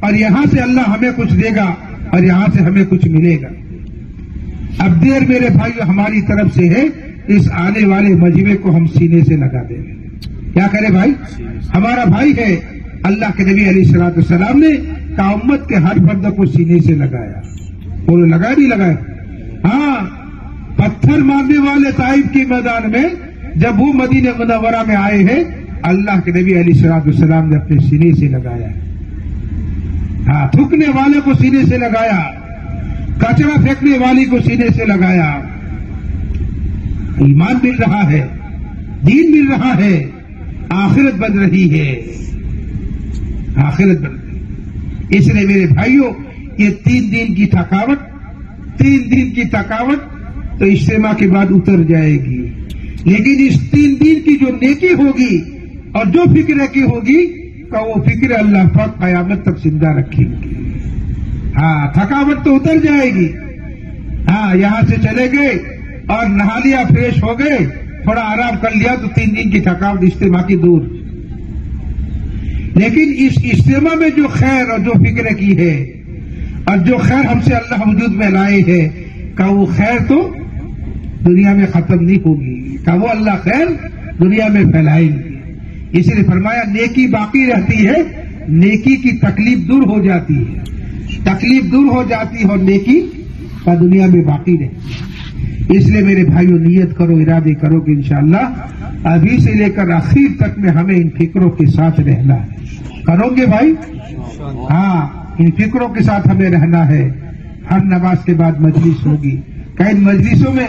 اور یہاں سے اللہ ہمیں کچھ دے گا اور یہاں سے ہمیں کچھ ملے گا۔ اب دیر میرے بھائی ہماری طرف سے ہے، اس آنے والے مجمے کو ہم سینے سے لگا دیں۔ گے کیا کرے بھائی؟ ہمارا بھائی ہے اللہ کے نبی علی سلاط السلام نے امت کے ہر فرد کو سینے سے لگایا۔ وہ لگایا نہیں لگایا۔ ہاں پتھر مارنے والے صاحب کے میدان میں جب وہ مدینہ منورہ میں آئے ہیں، اللہ کے نبی علی سراد السلام نے اپنے سینے سے لگایا۔ ہاں تھکنے والے کو سینے سے لگایا۔ کچرا پھینکنے والی کو سینے سے لگایا۔ ایمان مل رہا ہے، دین مل رہا ہے۔ آخرت بن رہی ہے۔ آخرت بن رہی اس لیے میرے بھائیوں، یہ تین دن کی تھکاوٹ، تین دن کی تھکاوٹ تو اجتماع کے بعد اتر جائے گی۔ لیکن اس تین دن کی جو نیکی ہوگی اور جو فکر کی ہوگی کا وہ فکر اللہ پاک قیامت تک زندہ رکھیں گے۔ ہاں تھکاوٹ تو اتر جائے گی۔ ہاں یہاں سے چلے گئے اور نہا لیا فریش ہو گئے۔ تھوڑا آرام کر لیا تو تین دن کی تھکاوٹ اجتماع کی دور۔ لیکن اس اجتماع میں جو خیر اور جو فکر کی ہے اور جو خیر ہم سے اللہ وجود میں لائے ہے کہ وہ خیر تو دنیا میں ختم نہیں ہوگی کہ وہ اللہ خیر دنیا میں پھیلائیں گے اس لیے فرمایا، نیکی باقی رہتی ہے، نیکی کی تکلیف دور ہو جاتی ہے۔ تکلیف دور ہو جاتی ہے اور نیکی کا دنیا میں باقی رہتی ہے۔ اس لیے میرے بھائیوں نیت کرو، ارادے کرو کہ انشاءاللہ ابھی سے لے کر آخر تک میں ہمیں ان فکروں کے ساتھ رہنا ہے۔ کرو گے بھائی؟ ہاں ان فکروں کے ساتھ ہمیں رہنا ہے۔ ہر نماز کے بعد مجلس ہوگی۔ کہ ان مجلسوں میں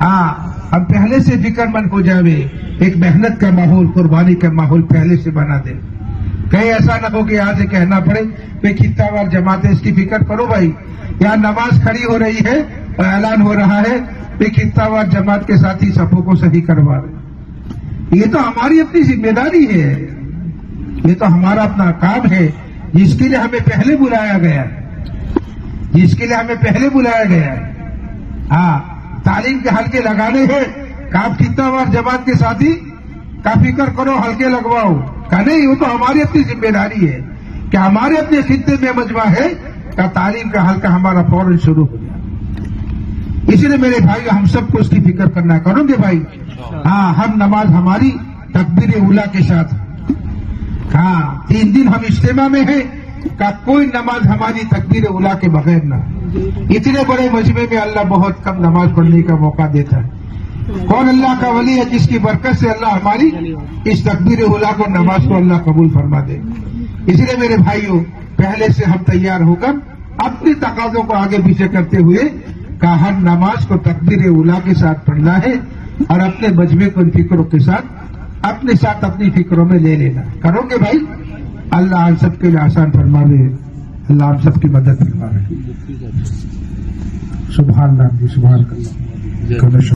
ہاں ہم پہلے سے فکر مند ہو جاوے۔ ایک محنت کا ماحول، قربانی کا ماحول پہلے سے بنا دے۔ کہیں ایسا نہ ہو کہ یہاں سے کہنا پڑے کہ کتنا بار جماعت ہے اس کی فکر کرو بھائی۔ یہاں نماز کھڑی ہو رہی ہے اور اعلان ہو رہا ہے کہ کتنا جماعت کے ساتھی سفوں کو صحیح کروا رہے یہ تو ہماری اپنی ذمہ داری ہے۔ یہ تو ہمارا اپنا کام ہے۔ جس کے لیے ہمیں پہلے بلایا گیا۔ جس کے لیے ہمیں پہلے بلایا گیا۔ ہاں تعلیم کے حلقے لگانے ہیں۔ کہ آپ کتنا بار جماعت کے ساتھی؟ کا فکر کرو ہلکے لگواؤ۔ کہ نہیں، وہ تو ہماری اپنی ذمہ داری ہے۔ کہ ہمارے اپنے خطے میں مجمع ہے۔ کہ تعلیم کا حلقہ ہمارا فوراً شروع ہو جائے۔ اسی لیے میرے بھائی ہم سب کو اس کی فکر کرنا کروں گے بھائی؟ ہاں ہم نماز ہماری تقبیر اولا کے ساتھ۔ ہاں تین دن ہم اجتماع میں ہیں کہ کوئی نماز ہماری تقبیر اولا کے بغیر نہ۔ اتنے بڑے مجمع میں اللہ بہت کم نماز پڑھنے کا موقع دیتا ہے۔ کون اللہ کا ولی ہے جس کی برکت سے اللہ ہماری اس تقبیر اولا کو نماز کو اللہ قبول فرما دے؟ اس لیے میرے بھائیوں پہلے سے ہم تیار ہو کر اپنی تقاضوں کو آگے پیچھے کرتے ہوئے کہ ہر نماز کو تقدیر اولا کے ساتھ پڑھنا ہے اور اپنے مجمع کو ان فکروں کے ساتھ اپنے ساتھ اپنی فکروں میں لے لینا کرو گے بھائی؟ اللہ ہم سب کے لیے آسان فرما دے اللہ ہم سب کی مدد فرما رہے سبحان اللہ جی سبحان اللہ۔ جی۔